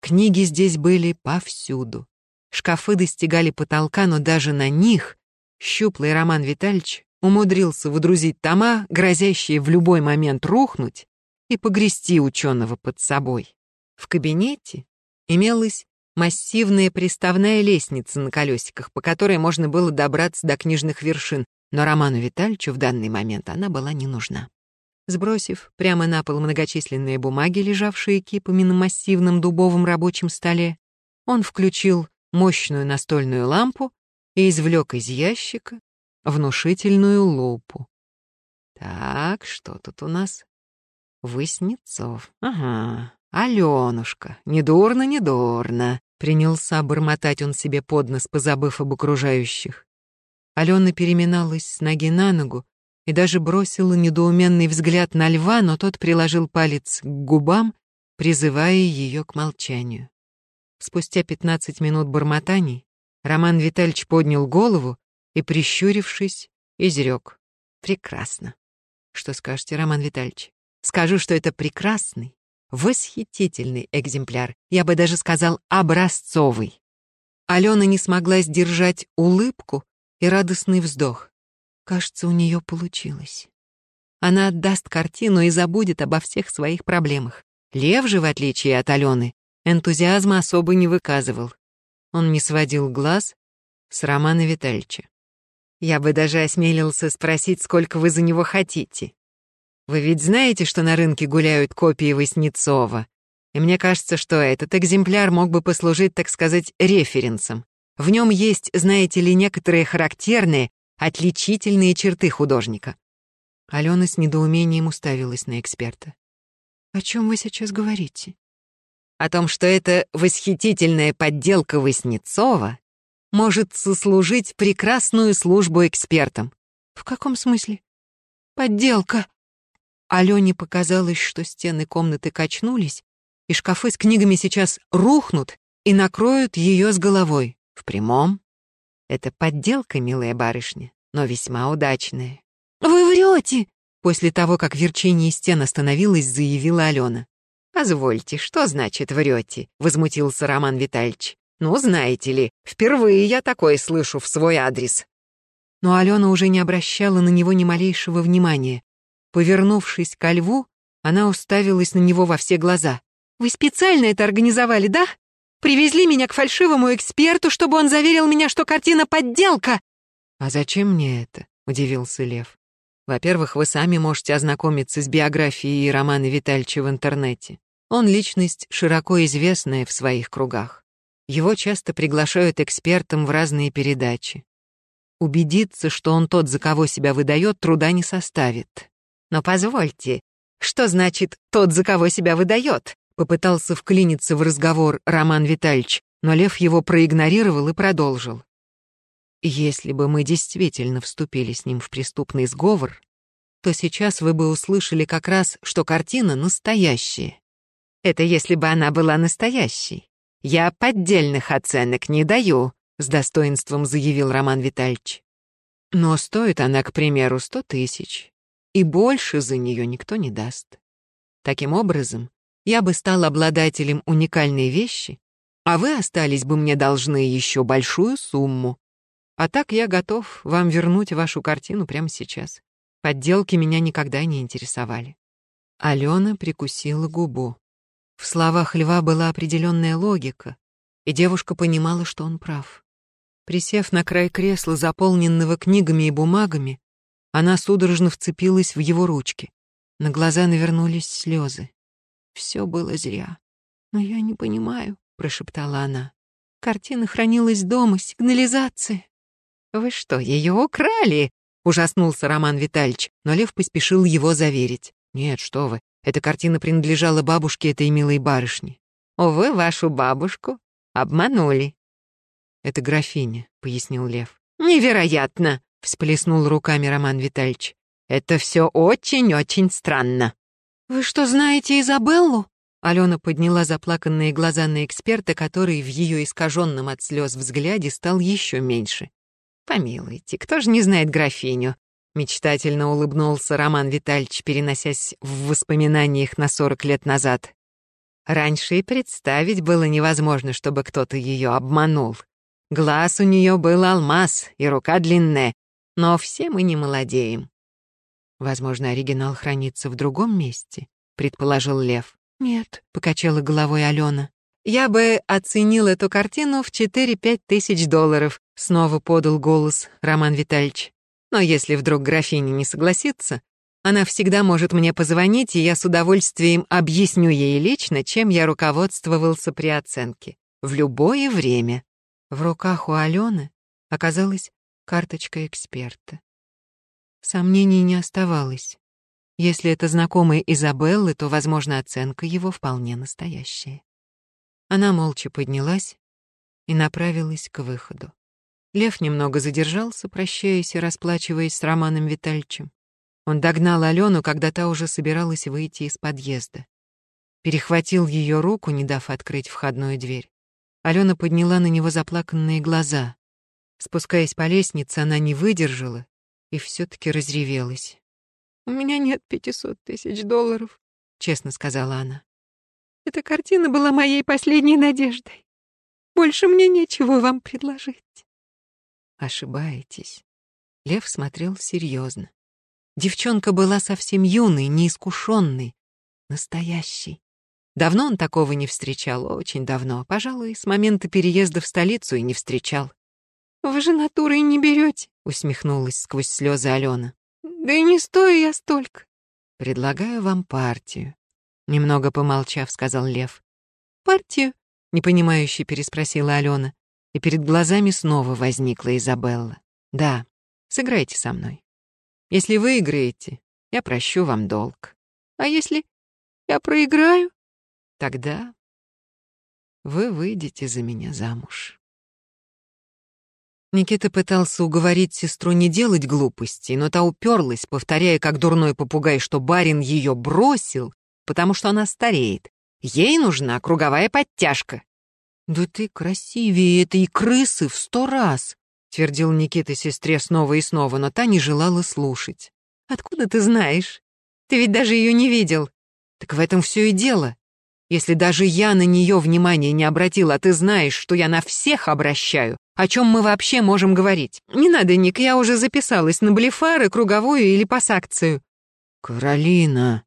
Книги здесь были повсюду. Шкафы достигали потолка, но даже на них щуплый Роман Витальевич умудрился выдрузить тома, грозящие в любой момент рухнуть и погрести ученого под собой. В кабинете имелась массивная приставная лестница на колесиках, по которой можно было добраться до книжных вершин, но Роману Витальевичу в данный момент она была не нужна. Сбросив прямо на пол многочисленные бумаги, лежавшие кипами на массивном дубовом рабочем столе, он включил мощную настольную лампу и извлек из ящика внушительную лупу. Так, что тут у нас? Выснецов. Ага. Алёнушка. Недурно, недурно. Принялся бормотать он себе под нос, позабыв об окружающих. Алена переминалась с ноги на ногу и даже бросила недоуменный взгляд на льва, но тот приложил палец к губам, призывая ее к молчанию. Спустя пятнадцать минут бормотаний Роман Витальевич поднял голову и, прищурившись, изрек. «Прекрасно. Что скажете, Роман Витальевич? Скажу, что это прекрасный, восхитительный экземпляр. Я бы даже сказал, образцовый». Алена не смогла сдержать улыбку и радостный вздох. Кажется, у нее получилось. Она отдаст картину и забудет обо всех своих проблемах. Лев же, в отличие от Алены, энтузиазма особо не выказывал. Он не сводил глаз с Романа Витальевича. Я бы даже осмелился спросить, сколько вы за него хотите. Вы ведь знаете, что на рынке гуляют копии Васнецова? И мне кажется, что этот экземпляр мог бы послужить, так сказать, референсом. В нем есть, знаете ли, некоторые характерные, отличительные черты художника. Алена с недоумением уставилась на эксперта. «О чем вы сейчас говорите?» о том, что эта восхитительная подделка Васнецова может сослужить прекрасную службу экспертам. В каком смысле? Подделка. Алене показалось, что стены комнаты качнулись, и шкафы с книгами сейчас рухнут и накроют ее с головой. В прямом. Это подделка, милая барышня, но весьма удачная. «Вы врете!» После того, как верчение стен остановилось, заявила Алена. «Позвольте, что значит врете?» — возмутился Роман Витальевич. «Ну, знаете ли, впервые я такое слышу в свой адрес». Но Алена уже не обращала на него ни малейшего внимания. Повернувшись ко льву, Она уставилась на него во все глаза. «Вы специально это организовали, да? Привезли меня к фальшивому эксперту, чтобы он заверил меня, что картина — подделка!» «А зачем мне это?» — удивился Лев. «Во-первых, вы сами можете ознакомиться с биографией Романа Витальевича в интернете. Он личность широко известная в своих кругах. Его часто приглашают экспертом в разные передачи. Убедиться, что он тот, за кого себя выдает, труда не составит. Но позвольте, что значит «тот, за кого себя выдает»? Попытался вклиниться в разговор Роман Витальевич, но Лев его проигнорировал и продолжил. Если бы мы действительно вступили с ним в преступный сговор, то сейчас вы бы услышали как раз, что картина настоящая. Это если бы она была настоящей. Я поддельных оценок не даю, с достоинством заявил Роман Витальевич. Но стоит она, к примеру, сто тысяч, и больше за нее никто не даст. Таким образом, я бы стал обладателем уникальной вещи, а вы остались бы мне должны еще большую сумму. А так я готов вам вернуть вашу картину прямо сейчас. Подделки меня никогда не интересовали. Алена прикусила губу. В словах льва была определенная логика, и девушка понимала, что он прав. Присев на край кресла, заполненного книгами и бумагами, она судорожно вцепилась в его ручки. На глаза навернулись слезы. Все было зря. «Но я не понимаю», — прошептала она. «Картина хранилась дома, сигнализация». «Вы что, ее украли?» — ужаснулся Роман Витальевич, но Лев поспешил его заверить. «Нет, что вы, эта картина принадлежала бабушке этой милой барышни». «Увы, вашу бабушку обманули». «Это графиня», — пояснил Лев. «Невероятно!» — всплеснул руками Роман Витальевич. «Это все очень-очень странно». «Вы что, знаете Изабеллу?» Алена подняла заплаканные глаза на эксперта, который в ее искаженном от слез взгляде стал еще меньше. «Помилуйте, кто же не знает графиню?» Мечтательно улыбнулся Роман Витальевич, переносясь в воспоминаниях на сорок лет назад. Раньше и представить было невозможно, чтобы кто-то ее обманул. Глаз у нее был алмаз и рука длинная, но все мы не молодеем. Возможно, оригинал хранится в другом месте, предположил Лев. Нет, покачала головой Алена. Я бы оценил эту картину в 4-5 тысяч долларов, снова подал голос Роман Витальевич. Но если вдруг графиня не согласится, она всегда может мне позвонить, и я с удовольствием объясню ей лично, чем я руководствовался при оценке. В любое время. В руках у Алены оказалась карточка эксперта. Сомнений не оставалось. Если это знакомая Изабеллы, то, возможно, оценка его вполне настоящая. Она молча поднялась и направилась к выходу. Лев немного задержался, прощаясь и расплачиваясь с Романом Витальевичем. Он догнал Алену, когда та уже собиралась выйти из подъезда. Перехватил ее руку, не дав открыть входную дверь. Алена подняла на него заплаканные глаза. Спускаясь по лестнице, она не выдержала и все таки разревелась. «У меня нет пятисот тысяч долларов», — честно сказала она. «Эта картина была моей последней надеждой. Больше мне нечего вам предложить». Ошибаетесь. Лев смотрел серьезно. Девчонка была совсем юной, неискушенной, настоящей. Давно он такого не встречал, очень давно. Пожалуй, с момента переезда в столицу и не встречал. «Вы же натурой не берете», — усмехнулась сквозь слезы Алена. «Да и не стою я столько». «Предлагаю вам партию», — немного помолчав, сказал Лев. «Партию?» — непонимающе переспросила Алена, и перед глазами снова возникла Изабелла. «Да, сыграйте со мной. Если выиграете, я прощу вам долг. А если я проиграю?» Тогда вы выйдете за меня замуж. Никита пытался уговорить сестру не делать глупостей, но та уперлась, повторяя как дурной попугай, что барин ее бросил, потому что она стареет. Ей нужна круговая подтяжка. «Да ты красивее этой крысы в сто раз!» — твердил Никита сестре снова и снова, но та не желала слушать. «Откуда ты знаешь? Ты ведь даже ее не видел. Так в этом все и дело. Если даже я на нее внимания не обратил, а ты знаешь, что я на всех обращаю, о чем мы вообще можем говорить? Не надо, Ник, я уже записалась на блефары, круговую или пассакцию. Каролина.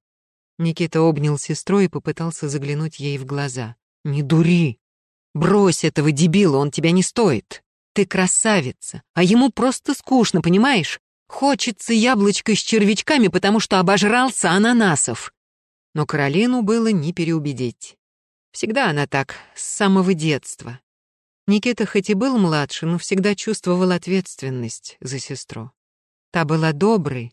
Никита обнял сестру и попытался заглянуть ей в глаза. «Не дури! Брось этого дебила, он тебя не стоит! Ты красавица, а ему просто скучно, понимаешь? Хочется яблочко с червячками, потому что обожрался ананасов!» Но Каролину было не переубедить. Всегда она так, с самого детства. Никита хоть и был младше, но всегда чувствовал ответственность за сестру. Та была доброй,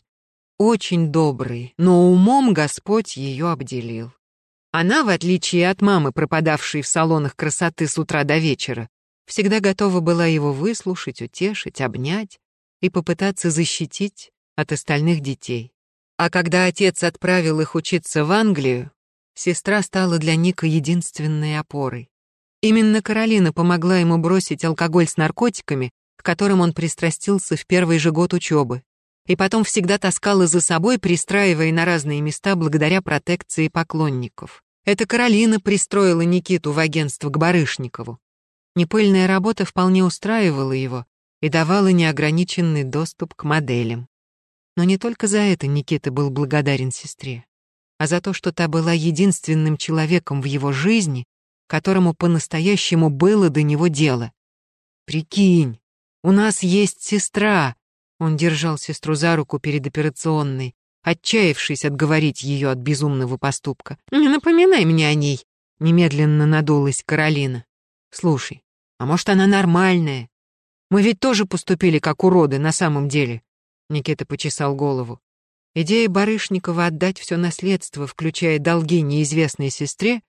очень доброй, но умом Господь ее обделил. Она, в отличие от мамы, пропадавшей в салонах красоты с утра до вечера, всегда готова была его выслушать, утешить, обнять и попытаться защитить от остальных детей. А когда отец отправил их учиться в Англию, сестра стала для Ника единственной опорой. Именно Каролина помогла ему бросить алкоголь с наркотиками, к которым он пристрастился в первый же год учебы, и потом всегда таскала за собой, пристраивая на разные места благодаря протекции поклонников. Это Каролина пристроила Никиту в агентство к Барышникову. Непыльная работа вполне устраивала его и давала неограниченный доступ к моделям. Но не только за это Никита был благодарен сестре, а за то, что та была единственным человеком в его жизни, которому по-настоящему было до него дело. «Прикинь, у нас есть сестра!» Он держал сестру за руку перед операционной, отчаявшись отговорить ее от безумного поступка. «Не напоминай мне о ней!» Немедленно надулась Каролина. «Слушай, а может, она нормальная? Мы ведь тоже поступили как уроды на самом деле!» Никита почесал голову. Идея Барышникова отдать все наследство, включая долги неизвестной сестре,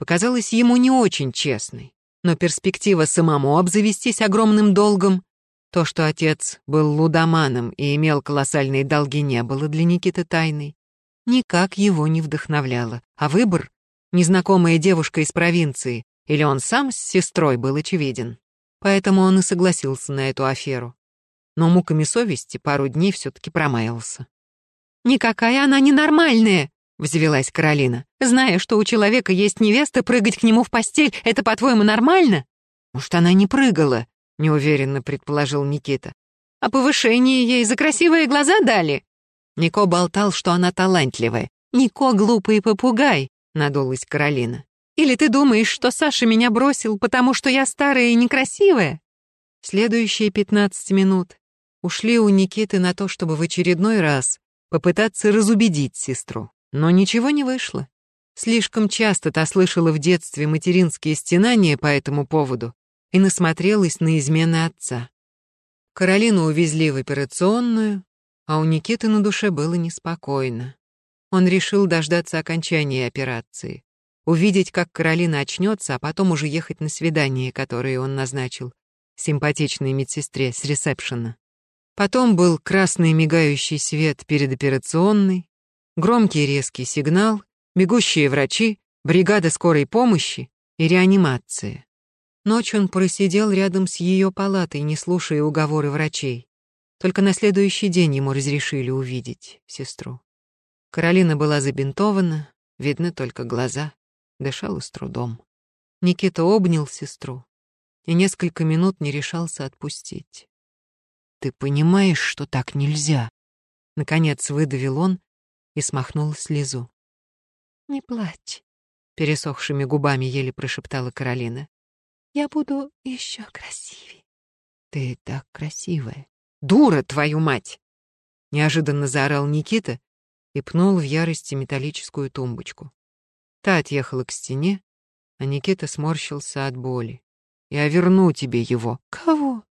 показалась ему не очень честной. Но перспектива самому обзавестись огромным долгом, то, что отец был лудоманом и имел колоссальные долги, не было для Никиты тайной. Никак его не вдохновляло. А выбор — незнакомая девушка из провинции, или он сам с сестрой был очевиден. Поэтому он и согласился на эту аферу. Но муками совести пару дней все-таки промаялся. «Никакая она ненормальная!» Взвелась Каролина. «Зная, что у человека есть невеста, прыгать к нему в постель — это, по-твоему, нормально?» «Может, она не прыгала?» — неуверенно предположил Никита. «А повышение ей за красивые глаза дали?» Нико болтал, что она талантливая. «Нико глупый попугай», — надулась Каролина. «Или ты думаешь, что Саша меня бросил, потому что я старая и некрасивая?» Следующие пятнадцать минут ушли у Никиты на то, чтобы в очередной раз попытаться разубедить сестру. Но ничего не вышло. Слишком часто та слышала в детстве материнские стенания по этому поводу и насмотрелась на измены отца. Каролину увезли в операционную, а у Никиты на душе было неспокойно. Он решил дождаться окончания операции, увидеть, как Каролина очнется, а потом уже ехать на свидание, которое он назначил симпатичной медсестре с ресепшена. Потом был красный мигающий свет перед операционной, Громкий резкий сигнал, бегущие врачи, бригада скорой помощи и реанимация. Ночь он просидел рядом с ее палатой, не слушая уговоры врачей. Только на следующий день ему разрешили увидеть сестру. Каролина была забинтована, видны только глаза, дышала с трудом. Никита обнял сестру и несколько минут не решался отпустить. «Ты понимаешь, что так нельзя?» Наконец выдавил он, и смахнул слезу. «Не плачь», — пересохшими губами еле прошептала Каролина. «Я буду еще красивее». «Ты так красивая». «Дура, твою мать!» Неожиданно заорал Никита и пнул в ярости металлическую тумбочку. Та отъехала к стене, а Никита сморщился от боли. «Я верну тебе его». «Кого?»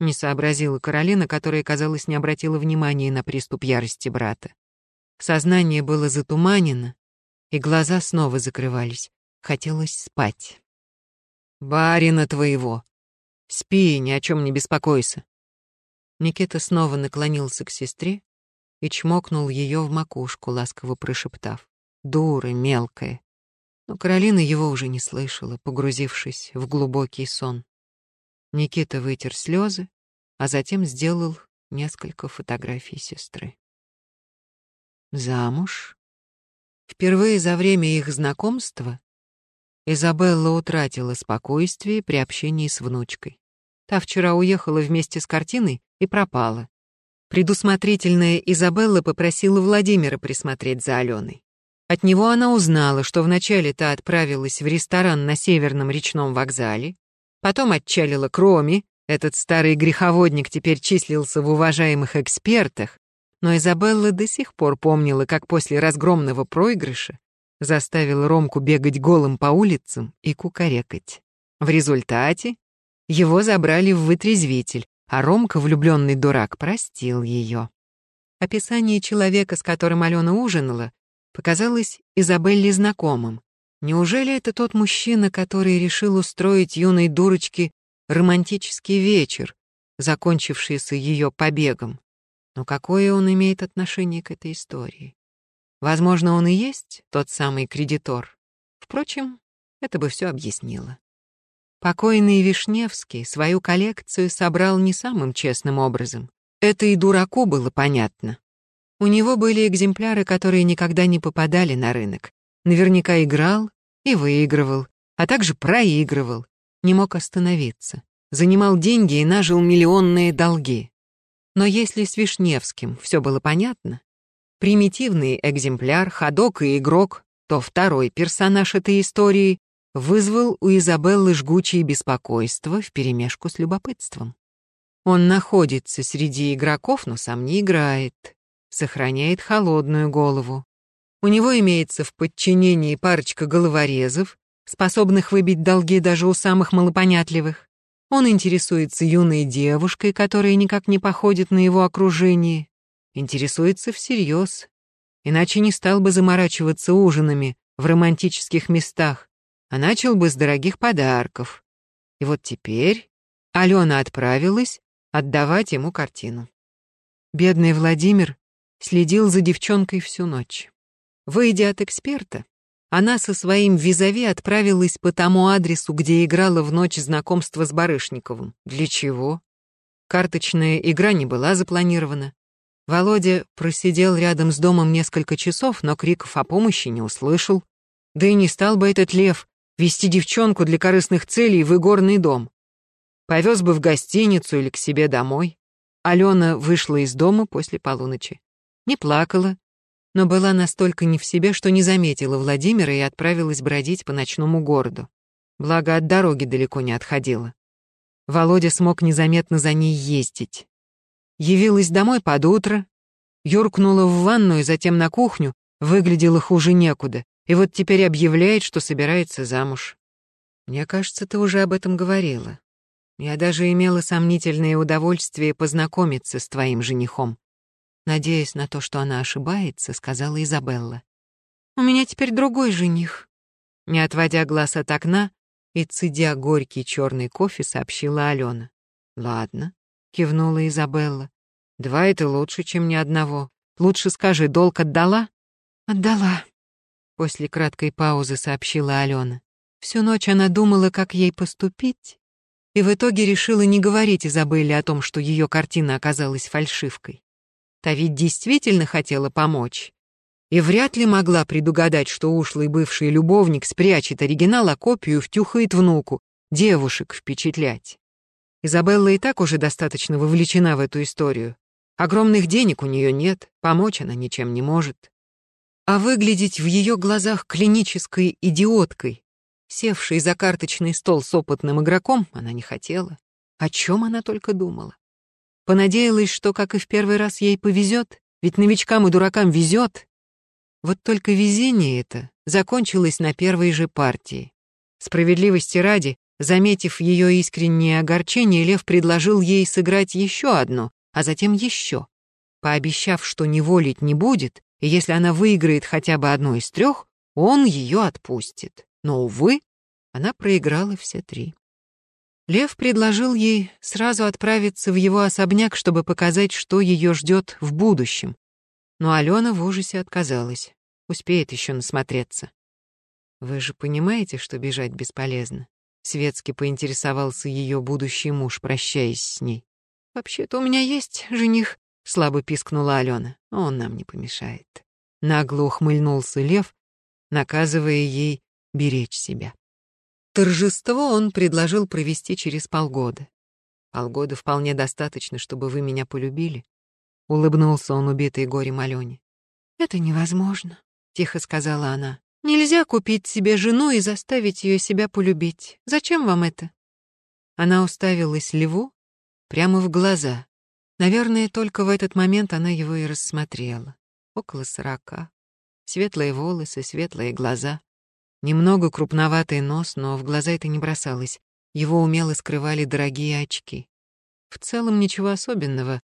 Не сообразила Каролина, которая, казалось, не обратила внимания на приступ ярости брата. Сознание было затуманено, и глаза снова закрывались. Хотелось спать. «Барина твоего! Спи, ни о чем не беспокойся!» Никита снова наклонился к сестре и чмокнул ее в макушку, ласково прошептав. «Дура мелкая!» Но Каролина его уже не слышала, погрузившись в глубокий сон. Никита вытер слезы, а затем сделал несколько фотографий сестры. Замуж? Впервые за время их знакомства Изабелла утратила спокойствие при общении с внучкой. Та вчера уехала вместе с картиной и пропала. Предусмотрительная Изабелла попросила Владимира присмотреть за Аленой. От него она узнала, что вначале та отправилась в ресторан на Северном речном вокзале, потом отчалила к Роме, этот старый греховодник теперь числился в уважаемых экспертах, но Изабелла до сих пор помнила, как после разгромного проигрыша заставила Ромку бегать голым по улицам и кукарекать. В результате его забрали в вытрезвитель, а Ромка, влюбленный дурак, простил ее. Описание человека, с которым Алена ужинала, показалось Изабелле знакомым. Неужели это тот мужчина, который решил устроить юной дурочке романтический вечер, закончившийся ее побегом? Но какое он имеет отношение к этой истории? Возможно, он и есть тот самый кредитор. Впрочем, это бы все объяснило. Покойный Вишневский свою коллекцию собрал не самым честным образом. Это и дураку было понятно. У него были экземпляры, которые никогда не попадали на рынок. Наверняка играл и выигрывал, а также проигрывал. Не мог остановиться. Занимал деньги и нажил миллионные долги. Но если с Вишневским все было понятно, примитивный экземпляр, ходок и игрок, то второй персонаж этой истории вызвал у Изабеллы жгучее беспокойство вперемешку с любопытством. Он находится среди игроков, но сам не играет, сохраняет холодную голову. У него имеется в подчинении парочка головорезов, способных выбить долги даже у самых малопонятливых. Он интересуется юной девушкой, которая никак не походит на его окружение. Интересуется всерьез. Иначе не стал бы заморачиваться ужинами в романтических местах, а начал бы с дорогих подарков. И вот теперь Алена отправилась отдавать ему картину. Бедный Владимир следил за девчонкой всю ночь. Выйдя от эксперта, она со своим визави отправилась по тому адресу, где играла в ночь знакомства с Барышниковым. Для чего? Карточная игра не была запланирована. Володя просидел рядом с домом несколько часов, но криков о помощи не услышал. Да и не стал бы этот лев вести девчонку для корыстных целей в игорный дом. Повез бы в гостиницу или к себе домой. Алена вышла из дома после полуночи. Не плакала, но была настолько не в себе, что не заметила Владимира и отправилась бродить по ночному городу. Благо, от дороги далеко не отходила. Володя смог незаметно за ней ездить. Явилась домой под утро, юркнула в ванную, затем на кухню, выглядела хуже некуда, и вот теперь объявляет, что собирается замуж. Мне кажется, ты уже об этом говорила. Я даже имела сомнительное удовольствие познакомиться с твоим женихом. Надеясь на то, что она ошибается, сказала Изабелла. У меня теперь другой жених. Не отводя глаз от окна и цедя горький черный кофе, сообщила Алена. Ладно, кивнула Изабелла. Два это лучше, чем ни одного. Лучше скажи, долг отдала? Отдала. После краткой паузы сообщила Алена. Всю ночь она думала, как ей поступить, и в итоге решила не говорить Изабелле о том, что ее картина оказалась фальшивкой. Та ведь действительно хотела помочь. И вряд ли могла предугадать, что ушлый бывший любовник спрячет оригинал, а копию втюхает внуку, девушек впечатлять. Изабелла и так уже достаточно вовлечена в эту историю. Огромных денег у нее нет, помочь она ничем не может. А выглядеть в ее глазах клинической идиоткой, Севшей за карточный стол с опытным игроком, она не хотела. О чем она только думала. Понадеялась, что, как и в первый раз, ей повезет, ведь новичкам и дуракам везет. Вот только везение это закончилось на первой же партии. Справедливости ради, заметив ее искреннее огорчение, Лев предложил ей сыграть еще одну, а затем еще, пообещав, что не волить не будет, и если она выиграет хотя бы одну из трех, он ее отпустит. Но, увы, она проиграла все три. Лев предложил ей сразу отправиться в его особняк, чтобы показать, что ее ждет в будущем. Но Алена в ужасе отказалась. Успеет еще насмотреться. «Вы же понимаете, что бежать бесполезно?» Светски поинтересовался ее будущий муж, прощаясь с ней. «Вообще-то у меня есть жених», — слабо пискнула Алена. «Он нам не помешает». Нагло ухмыльнулся Лев, наказывая ей беречь себя. Торжество он предложил провести через полгода. Полгода вполне достаточно, чтобы вы меня полюбили. Улыбнулся он убитой горем Алене. Это невозможно. тихо сказала она. Нельзя купить себе жену и заставить ее себя полюбить. Зачем вам это? Она уставилась Льву прямо в глаза. Наверное, только в этот момент она его и рассмотрела. Около сорока. Светлые волосы, светлые глаза. Немного крупноватый нос, но в глаза это не бросалось. Его умело скрывали дорогие очки. В целом ничего особенного,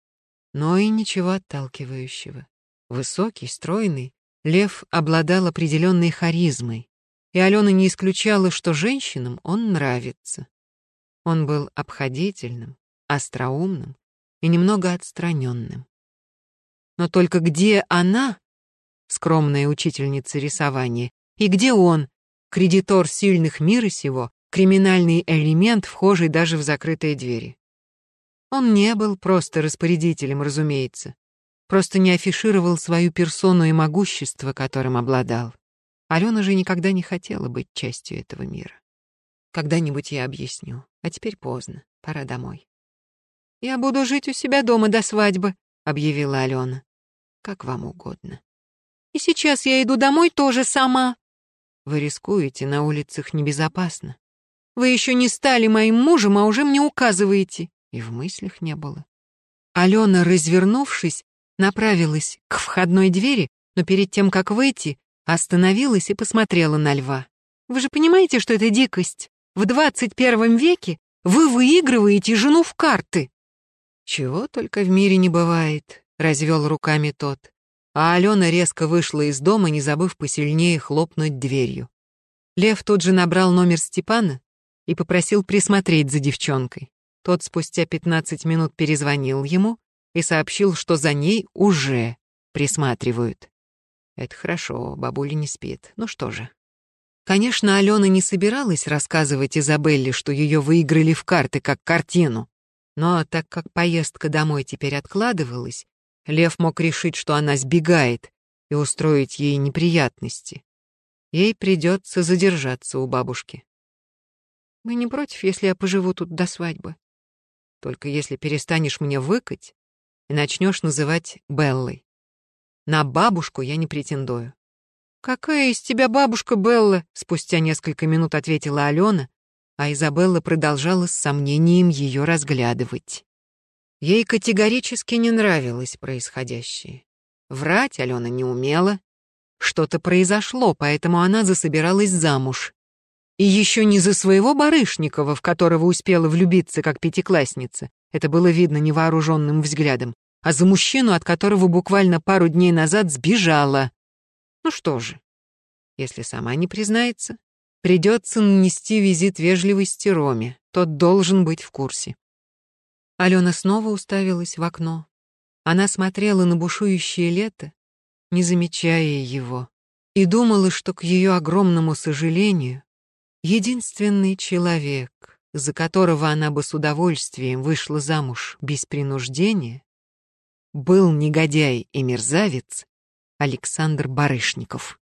но и ничего отталкивающего. Высокий, стройный, Лев обладал определенной харизмой, и Алена не исключала, что женщинам он нравится. Он был обходительным, остроумным и немного отстраненным. Но только где она, скромная учительница рисования, и где он, кредитор сильных мира сего, криминальный элемент, вхожий даже в закрытые двери? Он не был просто распорядителем, разумеется. Просто не афишировал свою персону и могущество, которым обладал. Алена же никогда не хотела быть частью этого мира. Когда-нибудь я объясню. А теперь поздно. Пора домой. «Я буду жить у себя дома до свадьбы», — объявила Алена. «Как вам угодно». «И сейчас я иду домой тоже сама». «Вы рискуете, на улицах небезопасно. Вы еще не стали моим мужем, а уже мне указываете». И в мыслях не было. Алена, развернувшись, направилась к входной двери, но перед тем, как выйти, остановилась и посмотрела на льва. «Вы же понимаете, что это дикость? В двадцать первом веке вы выигрываете жену в карты!» «Чего только в мире не бывает», — развел руками тот. А Алена резко вышла из дома, не забыв посильнее хлопнуть дверью. Лев тут же набрал номер Степана и попросил присмотреть за девчонкой. Тот спустя пятнадцать минут перезвонил ему и сообщил, что за ней уже присматривают. Это хорошо, бабуля не спит. Ну что же. Конечно, Алена не собиралась рассказывать Изабелле, что ее выиграли в карты как картину. Но так как поездка домой теперь откладывалась, Лев мог решить, что она сбегает и устроить ей неприятности. Ей придется задержаться у бабушки. «Мы не против, если я поживу тут до свадьбы. Только если перестанешь мне выкать, и начнешь называть Беллой. На бабушку я не претендую. «Какая из тебя бабушка Белла?» — спустя несколько минут ответила Алена, а Изабелла продолжала с сомнением ее разглядывать. Ей категорически не нравилось происходящее. Врать Алена не умела. Что-то произошло, поэтому она засобиралась замуж. И еще не за своего Барышникова, в которого успела влюбиться как пятиклассница, это было видно невооруженным взглядом, а за мужчину, от которого буквально пару дней назад сбежала. Ну что же, если сама не признается, придется нанести визит вежливости Роме, тот должен быть в курсе. Алена снова уставилась в окно. Она смотрела на бушующее лето, не замечая его, и думала, что к ее огромному сожалению единственный человек, за которого она бы с удовольствием вышла замуж без принуждения, был негодяй и мерзавец Александр Барышников.